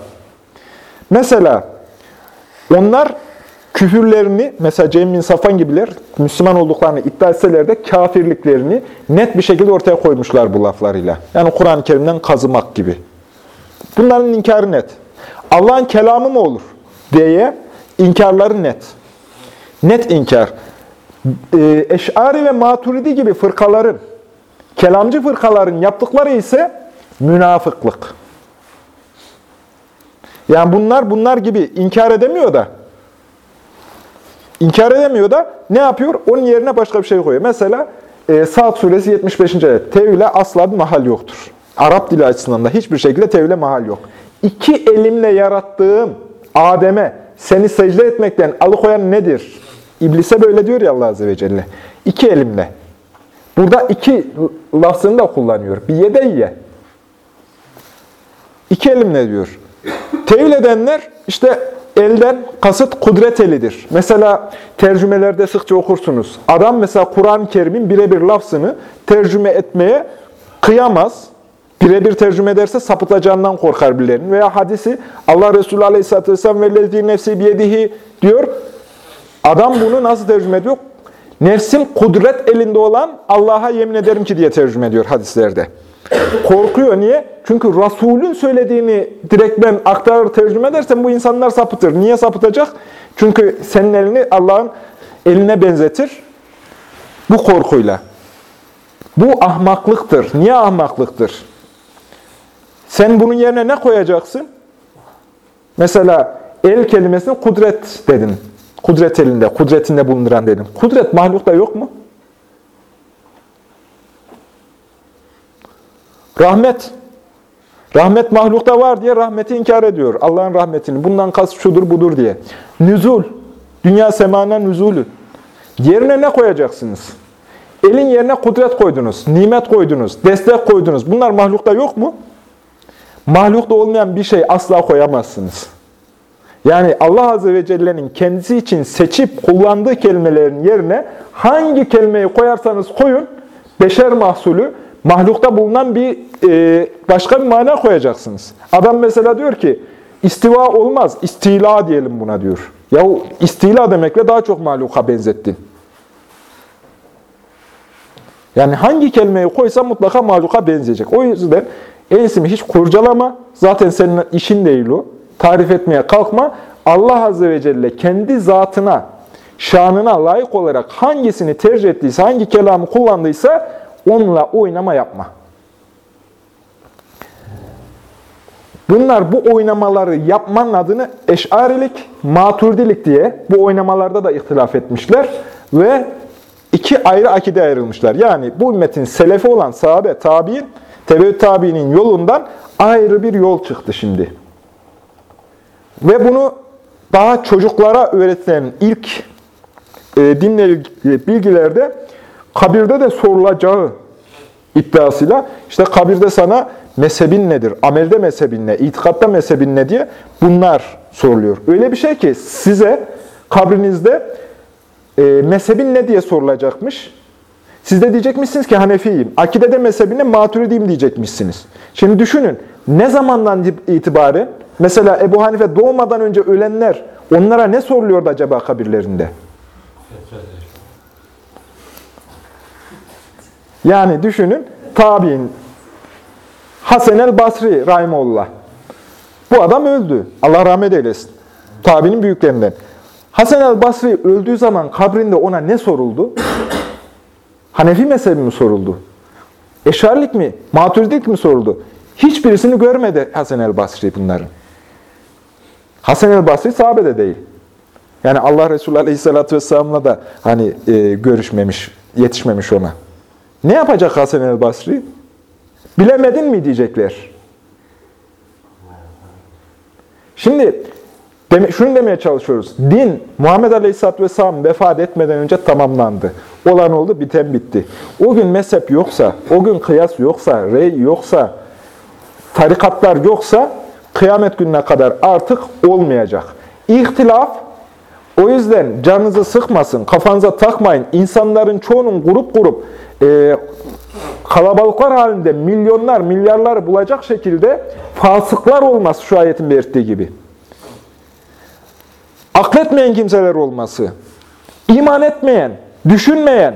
Mesela onlar küfürlerini, mesela Cem bin Safan gibiler, Müslüman olduklarını iddia etseler de kafirliklerini net bir şekilde ortaya koymuşlar bu laflarıyla. Yani Kur'an-ı Kerim'den kazımak gibi. Bunların inkarı net. Allah'ın kelamı mı olur diye inkarları net. Net inkar. Ee, Eş'ari ve Maturidi gibi fırkaların, kelamcı fırkaların yaptıkları ise münafıklık. Yani bunlar bunlar gibi inkar edemiyor da, inkar edemiyor da ne yapıyor? Onun yerine başka bir şey koyuyor. Mesela e, Saat suresi 75. ayet. Tevhile asla bir mahal yoktur. Arap dili açısından da hiçbir şekilde tevhile mahal yok. İki elimle yarattığım Adem'e seni secde etmekten alıkoyan nedir? İblise böyle diyor ya Allah Azze ve Celle. İki elimle. Burada iki lafzını da kullanıyor. Bir yedeyye. İki elimle diyor. Tevil edenler işte elden kasıt kudret elidir. Mesela tercümelerde sıkça okursunuz. Adam mesela Kur'an-ı Kerim'in birebir lafzını tercüme etmeye kıyamaz. Birebir tercüme ederse sapıtacağından korkar birilerinin. Veya hadisi Allah Resulü Aleyhisselatü Vesselam vellezî nefsi biyedihi diyor. Adam bunu nasıl tercüme ediyor? Nefsim kudret elinde olan Allah'a yemin ederim ki diye tercüme ediyor hadislerde. Korkuyor. Niye? Çünkü Resulün söylediğini direkt ben aktarır tercüme edersem bu insanlar sapıtır. Niye sapıtacak? Çünkü senin elini Allah'ın eline benzetir. Bu korkuyla. Bu ahmaklıktır. Niye ahmaklıktır? Sen bunun yerine ne koyacaksın? Mesela el kelimesini kudret dedin. Kudret elinde, kudretinde bulunduran dedim. Kudret mahlukta yok mu? Rahmet. Rahmet mahlukta var diye rahmeti inkar ediyor. Allah'ın rahmetini. Bundan kas şudur budur diye. Nüzul. Dünya semana nüzulü. Yerine ne koyacaksınız? Elin yerine kudret koydunuz, nimet koydunuz, destek koydunuz. Bunlar mahlukta yok mu? Mahlukta olmayan bir şey asla koyamazsınız. Yani Allah Azze ve Celle'nin kendisi için seçip kullandığı kelimelerin yerine hangi kelimeyi koyarsanız koyun, beşer mahsulü, mahlukta bulunan bir e, başka bir mana koyacaksınız. Adam mesela diyor ki, istiva olmaz, istila diyelim buna diyor. Yahu istila demekle daha çok mahluka benzettin. Yani hangi kelimeyi koysan mutlaka mahluka benzeyecek. O yüzden el ismi hiç kurcalama. Zaten senin işin değil o. Tarif etmeye kalkma. Allah Azze ve Celle kendi zatına, şanına layık olarak hangisini tercih ettiyse, hangi kelamı kullandıysa onunla oynama yapma. Bunlar bu oynamaları yapmanın adını eşarilik, maturdilik diye bu oynamalarda da ihtilaf etmişler ve iki ayrı akide ayrılmışlar. Yani bu ümmetin selefi olan sahabe, tabi'in, tebeyyüt tabi'nin yolundan ayrı bir yol çıktı şimdi. Ve bunu daha çocuklara öğretilen ilk e, dinle bilgilerde kabirde de sorulacağı iddiasıyla işte kabirde sana mezhebin nedir, amelde mezhebin ne, itikatta mezhebin ne diye bunlar soruluyor. Öyle bir şey ki size kabrinizde e, mezhebin ne diye sorulacakmış. Siz de diyecekmişsiniz ki Hanefiyim. Akidede mezhebine maturidiyim diyecekmişsiniz. Şimdi düşünün ne zamandan itibaren mesela Ebu Hanife doğmadan önce ölenler onlara ne soruluyordu acaba kabirlerinde? Yani düşünün tabi'in Hasan el Basri Rahimullah. Bu adam öldü. Allah rahmet eylesin. Tabi'nin büyüklerinden. Hasan el Basri öldüğü zaman kabrinde ona ne soruldu? Hanefi mezhebi mi soruldu? Eşarilik mi? Maturidilik mi soruldu? Hiçbirisini görmedi Hasan el Basri bunların. Hasan el Basri sahabe de değil. Yani Allah Resulü Aleyhisselatü Vesselam'la da hani e, görüşmemiş, yetişmemiş ona. Ne yapacak Hasan el Basri? Bilemedin mi diyecekler. Şimdi deme, şunu demeye çalışıyoruz. Din Muhammed Aleyhisselatü Vesselam vefat etmeden önce tamamlandı. Olan oldu, biten bitti. O gün mezhep yoksa, o gün kıyas yoksa, rey yoksa, tarikatlar yoksa kıyamet gününe kadar artık olmayacak. İhtilaf o yüzden canınızı sıkmasın, kafanıza takmayın. İnsanların çoğunun grup grup e, kalabalıklar halinde milyonlar, milyarlar bulacak şekilde fasıklar olması şu ayetin belirttiği gibi. Akletmeyen kimseler olması, iman etmeyen, düşünmeyen,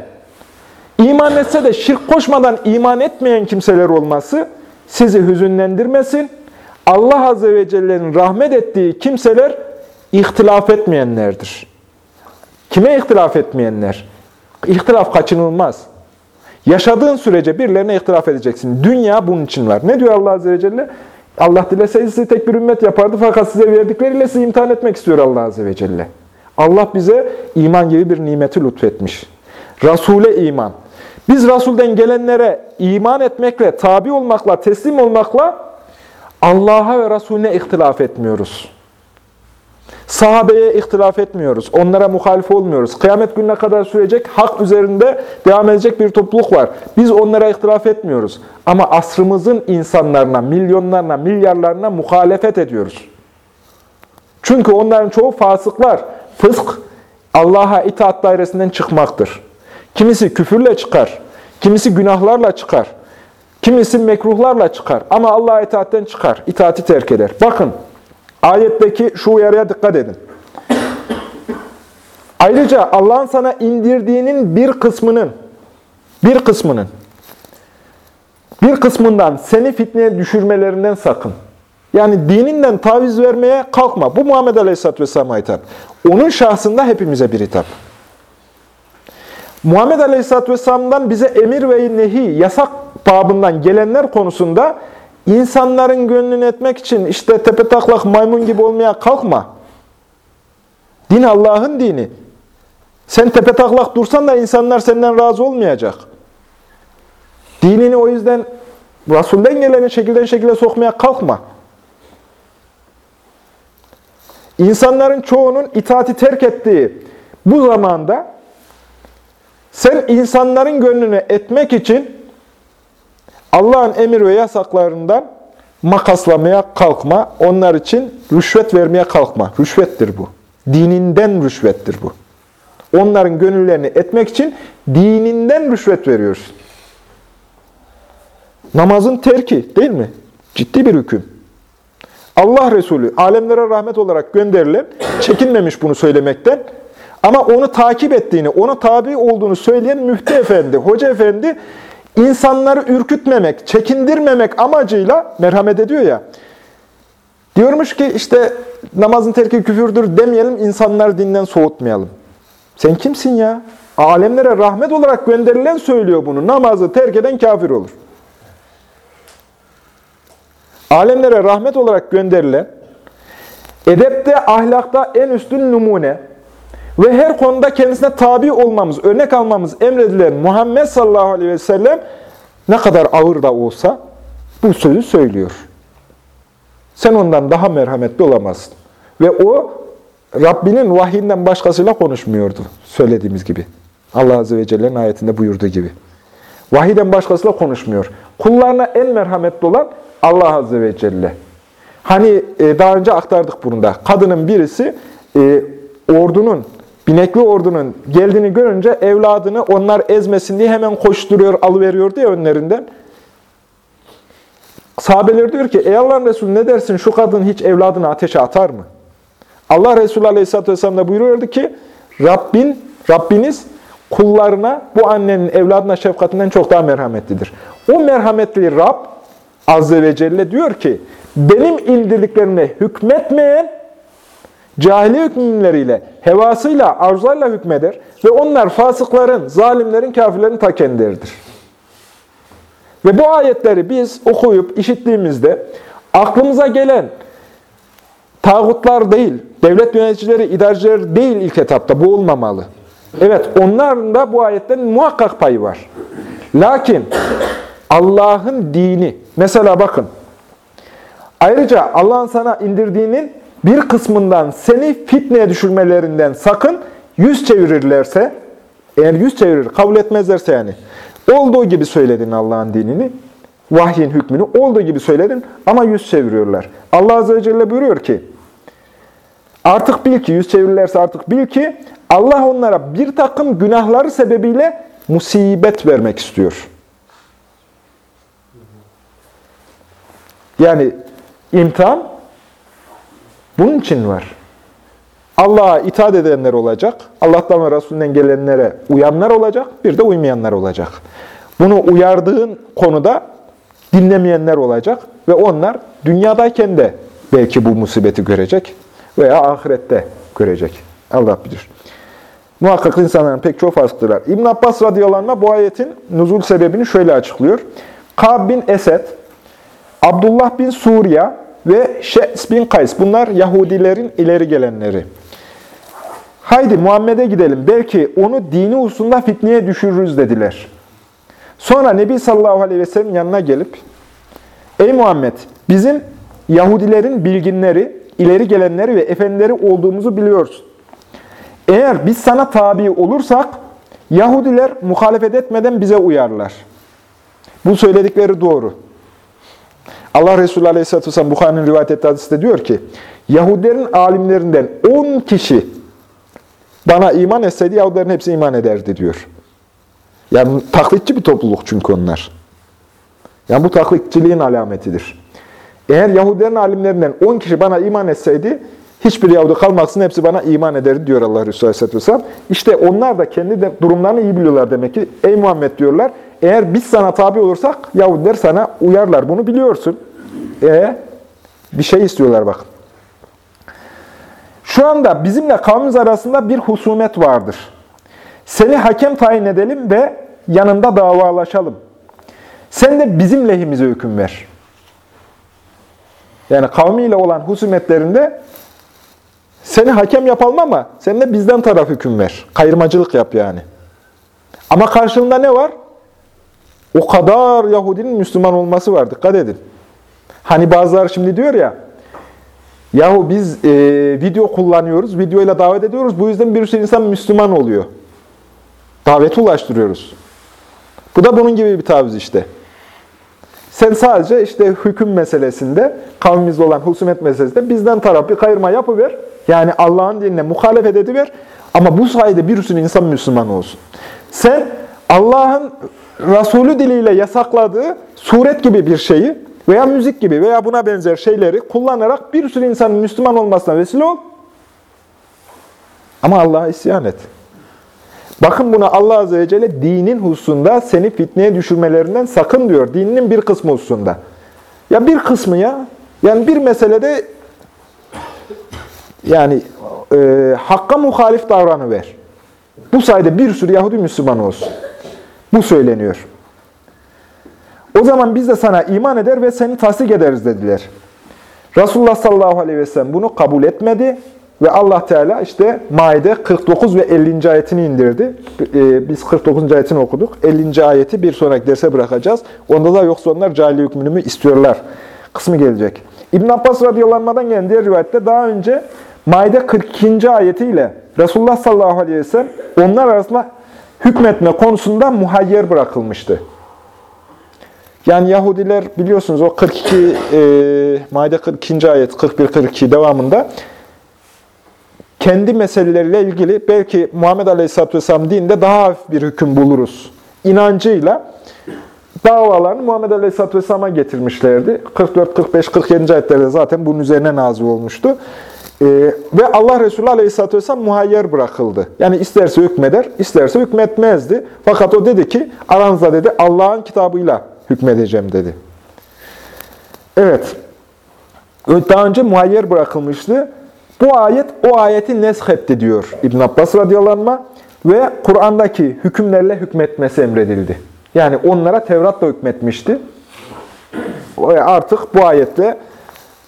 iman etse de şirk koşmadan iman etmeyen kimseler olması sizi hüzünlendirmesin. Allah Azze ve Celle'nin rahmet ettiği kimseler ihtilaf etmeyenlerdir. Kime ihtilaf etmeyenler? İhtilaf kaçınılmaz. Yaşadığın sürece birilerine ihtilaf edeceksin. Dünya bunun için var. Ne diyor Allah Azze ve Celle? Allah dileseydi sizi tek bir ümmet yapardı fakat size verdikleriyle sizi imtihan etmek istiyor Allah Azze ve Celle. Allah bize iman gibi bir nimeti lütfetmiş. Rasule iman. Biz Rasul'den gelenlere iman etmekle, tabi olmakla, teslim olmakla Allah'a ve Resulüne ihtilaf etmiyoruz. Sahabeye ihtilaf etmiyoruz. Onlara muhalif olmuyoruz. Kıyamet gününe kadar sürecek, hak üzerinde devam edecek bir topluluk var. Biz onlara ihtilaf etmiyoruz. Ama asrımızın insanlarına, milyonlarına, milyarlarına muhalefet ediyoruz. Çünkü onların çoğu fasıklar. Fısk, Allah'a itaat dairesinden çıkmaktır. Kimisi küfürle çıkar, kimisi günahlarla çıkar. Kimisi mekruhlarla çıkar ama Allah'a itaatten çıkar, itaati terk eder. Bakın, ayetteki şu uyarıya dikkat edin. Ayrıca Allah'ın sana indirdiğinin bir kısmının, bir kısmının, bir kısmından seni fitneye düşürmelerinden sakın. Yani dininden taviz vermeye kalkma. Bu Muhammed Aleyhisselatü Vesselam'a hitap. Onun şahsında hepimize bir hitap. Muhammed Aleyhisselatü Vesselam'dan bize emir ve nehi, yasak babından gelenler konusunda insanların gönlünü etmek için işte tepe taklak maymun gibi olmaya kalkma. Din Allah'ın dini. Sen tepe taklak dursan da insanlar senden razı olmayacak. Dinini o yüzden Resul'den geleni şekilden şekilde sokmaya kalkma. İnsanların çoğunun itaati terk ettiği bu zamanda sen insanların gönlünü etmek için Allah'ın emir ve yasaklarından makaslamaya kalkma. Onlar için rüşvet vermeye kalkma. Rüşvettir bu. Dininden rüşvettir bu. Onların gönüllerini etmek için dininden rüşvet veriyorsun. Namazın terki değil mi? Ciddi bir hüküm. Allah Resulü alemlere rahmet olarak gönderilen çekinmemiş bunu söylemekten. Ama onu takip ettiğini, ona tabi olduğunu söyleyen müftü efendi, hoca efendi insanları ürkütmemek, çekindirmemek amacıyla merhamet ediyor ya. Diyormuş ki işte namazın terki küfürdür demeyelim, insanlar dinden soğutmayalım. Sen kimsin ya? Alemlere rahmet olarak gönderilen söylüyor bunu. Namazı terk eden kafir olur. Alemlere rahmet olarak gönderilen, edepte, ahlakta en üstün numune ve her konuda kendisine tabi olmamız, örnek almamız emredilen Muhammed sallallahu aleyhi ve sellem ne kadar ağır da olsa bu sözü söylüyor. Sen ondan daha merhametli olamazsın. Ve o Rabbinin vahyinden başkasıyla konuşmuyordu. Söylediğimiz gibi. Allah Azze ve Celle'nin ayetinde buyurduğu gibi. Vahiden başkasıyla konuşmuyor. Kullarına en merhametli olan Allah Azze ve Celle. Hani e, daha önce aktardık burada. Kadının birisi e, ordunun, binekli ordunun geldiğini görünce evladını onlar ezmesin diye hemen koşturuyor, alıveriyordu ya önlerinden. Sahabeler diyor ki, ey Allah'ın Resulü ne dersin şu kadın hiç evladını ateşe atar mı? Allah Resulü Aleyhisselatü Vesselam da buyuruyordu ki, Rabbin, Rabbiniz kullarına bu annenin evladına şefkatinden çok daha merhametlidir. O merhametli Rab Azze ve Celle diyor ki, benim indirdiklerimle hükmetmeyen, cahili hükümleriyle, hevasıyla, arzuyla hükmeder ve onlar fasıkların, zalimlerin, kafirlerin ta kendileridir. Ve bu ayetleri biz okuyup işittiğimizde aklımıza gelen tağutlar değil, devlet yöneticileri, idareciler değil ilk etapta, bu olmamalı. Evet, onların da bu ayetten muhakkak payı var. Lakin Allah'ın dini, mesela bakın, ayrıca Allah'ın sana indirdiğinin bir kısmından seni fitneye düşürmelerinden sakın yüz çevirirlerse, eğer yüz çevirir, kabul etmezlerse yani, olduğu gibi söyledin Allah'ın dinini, vahyin hükmünü olduğu gibi söyledin ama yüz çeviriyorlar. Allah Azze ve Celle buyuruyor ki, artık bil ki, yüz çevirirlerse artık bil ki, Allah onlara bir takım günahları sebebiyle musibet vermek istiyor. Yani imtihan bunun için var. Allah'a itaat edenler olacak, Allah'tan ve Resulünden gelenlere uyanlar olacak, bir de uymayanlar olacak. Bunu uyardığın konuda dinlemeyenler olacak ve onlar dünyadayken de belki bu musibeti görecek veya ahirette görecek. Allah bilir. Muhakkak insanların pek çok farklıdırlar. İbn Abbas radıyallahu bu ayetin nuzul sebebini şöyle açıklıyor. Kab bin Esed, Abdullah bin Suriye ve Şe's bin Kays. Bunlar Yahudilerin ileri gelenleri. Haydi Muhammed'e gidelim. Belki onu dini hususunda fitneye düşürürüz dediler. Sonra Nebi sallallahu aleyhi ve sellem yanına gelip, Ey Muhammed, bizim Yahudilerin bilginleri, ileri gelenleri ve efendileri olduğumuzu biliyorsun. Eğer biz sana tabi olursak, Yahudiler muhalefet etmeden bize uyarlar. Bu söyledikleri doğru. Allah Resulü Aleyhisselatü Vesselam Bukhari'nin rivayet ettiği hadiste diyor ki, Yahudilerin alimlerinden 10 kişi bana iman etseydi Yahudilerin hepsi iman ederdi diyor. Yani taklitçi bir topluluk çünkü onlar. Yani bu taklitçiliğin alametidir. Eğer Yahudilerin alimlerinden 10 kişi bana iman etseydi, hiçbir Yahudi kalmaksın hepsi bana iman ederdi diyor Allah Resulü Aleyhisselatü Vesselam. İşte onlar da kendi de durumlarını iyi biliyorlar demek ki. Ey Muhammed diyorlar, eğer biz sana tabi olursak Yahudiler sana uyarlar. Bunu biliyorsun. E bir şey istiyorlar bakın. Şu anda bizimle kavmimiz arasında bir husumet vardır. Seni hakem tayin edelim ve yanında davalaşalım. Sen de bizim lehimize hüküm ver. Yani kavmiyle olan husumetlerinde seni hakem yapalım ama sen de bizden taraf hüküm ver. Kayırmacılık yap yani. Ama karşılığında ne var? O kadar Yahudinin Müslüman olması var. Dikkat edin. Hani bazıları şimdi diyor ya, yahu biz e, video kullanıyoruz, videoyla davet ediyoruz. Bu yüzden bir sürü insan Müslüman oluyor. Daveti ulaştırıyoruz. Bu da bunun gibi bir taviz işte. Sen sadece işte hüküm meselesinde, kavmimizde olan husumet meselesinde bizden taraf bir kayırma yapıver. Yani Allah'ın dinine muhalefet ediver. Ama bu sayede bir sürü insan Müslüman olsun. Sen Allah'ın Resulü diliyle yasakladığı suret gibi bir şeyi veya müzik gibi veya buna benzer şeyleri kullanarak bir sürü insanın Müslüman olmasına vesile ol. Ama Allah'a isyan et. Bakın buna Allah Azze ve Celle dinin hususunda seni fitneye düşürmelerinden sakın diyor. Dininin bir kısmı hususunda. Ya bir kısmı ya. Yani bir meselede yani e, hakka muhalif davranıver. Bu sayede bir sürü Yahudi Müslüman olsun. Bu söyleniyor. O zaman biz de sana iman eder ve seni tasdik ederiz dediler. Resulullah sallallahu aleyhi ve sellem bunu kabul etmedi ve Allah Teala işte Maide 49 ve 50. ayetini indirdi. Ee, biz 49. ayetini okuduk. 50. ayeti bir sonraki derse bırakacağız. Onda da yoksa onlar cahiliye hükmünü mü istiyorlar kısmı gelecek. İbn Abbas radıyallahu gelen diğer rivayette daha önce Maide 42. ayetiyle Resulullah sallallahu aleyhi ve sellem onlar arasında hükmetme konusunda muhayyer bırakılmıştı. Yani Yahudiler biliyorsunuz o 42 e, Maide 42. ayet 41-42 devamında kendi meseleleriyle ilgili belki Muhammed Aleyhisselatü Vesselam dinde daha hafif bir hüküm buluruz. İnancıyla davalarını Muhammed Aleyhisselatü Vesselam'a getirmişlerdi. 44, 45, 47. ayetlerde zaten bunun üzerine nazil olmuştu. Ee, ve Allah Resulü Aleyhisselatü Vesselam muhayyer bırakıldı. Yani isterse hükmeder, isterse hükmetmezdi. Fakat o dedi ki aranızda dedi Allah'ın kitabıyla hükmedeceğim dedi. Evet. Daha önce muhayyer bırakılmıştı. Bu ayet o ayeti neshetti diyor İbn Abbas radıyallahu ve Kur'an'daki hükümlerle hükmetmesi emredildi. Yani onlara Tevrat'la hükmetmişti. Artık bu ayette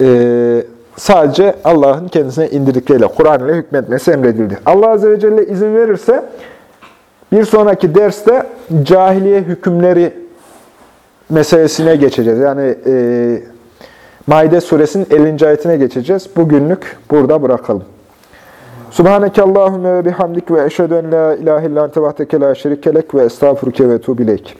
e, sadece Allah'ın kendisine indirdikleriyle, Kur'an ile hükmetmesi emredildi. Allah Azze ve Celle izin verirse bir sonraki derste cahiliye hükümleri meselesine geçeceğiz. Yani e, Maide suresinin 50. ayetine geçeceğiz. Bugünlük burada bırakalım. Subhaneke ve bihamdik ve eşhedü en la ilahe illa ente vahdeke la ve estağfurke ve tuğbileyk.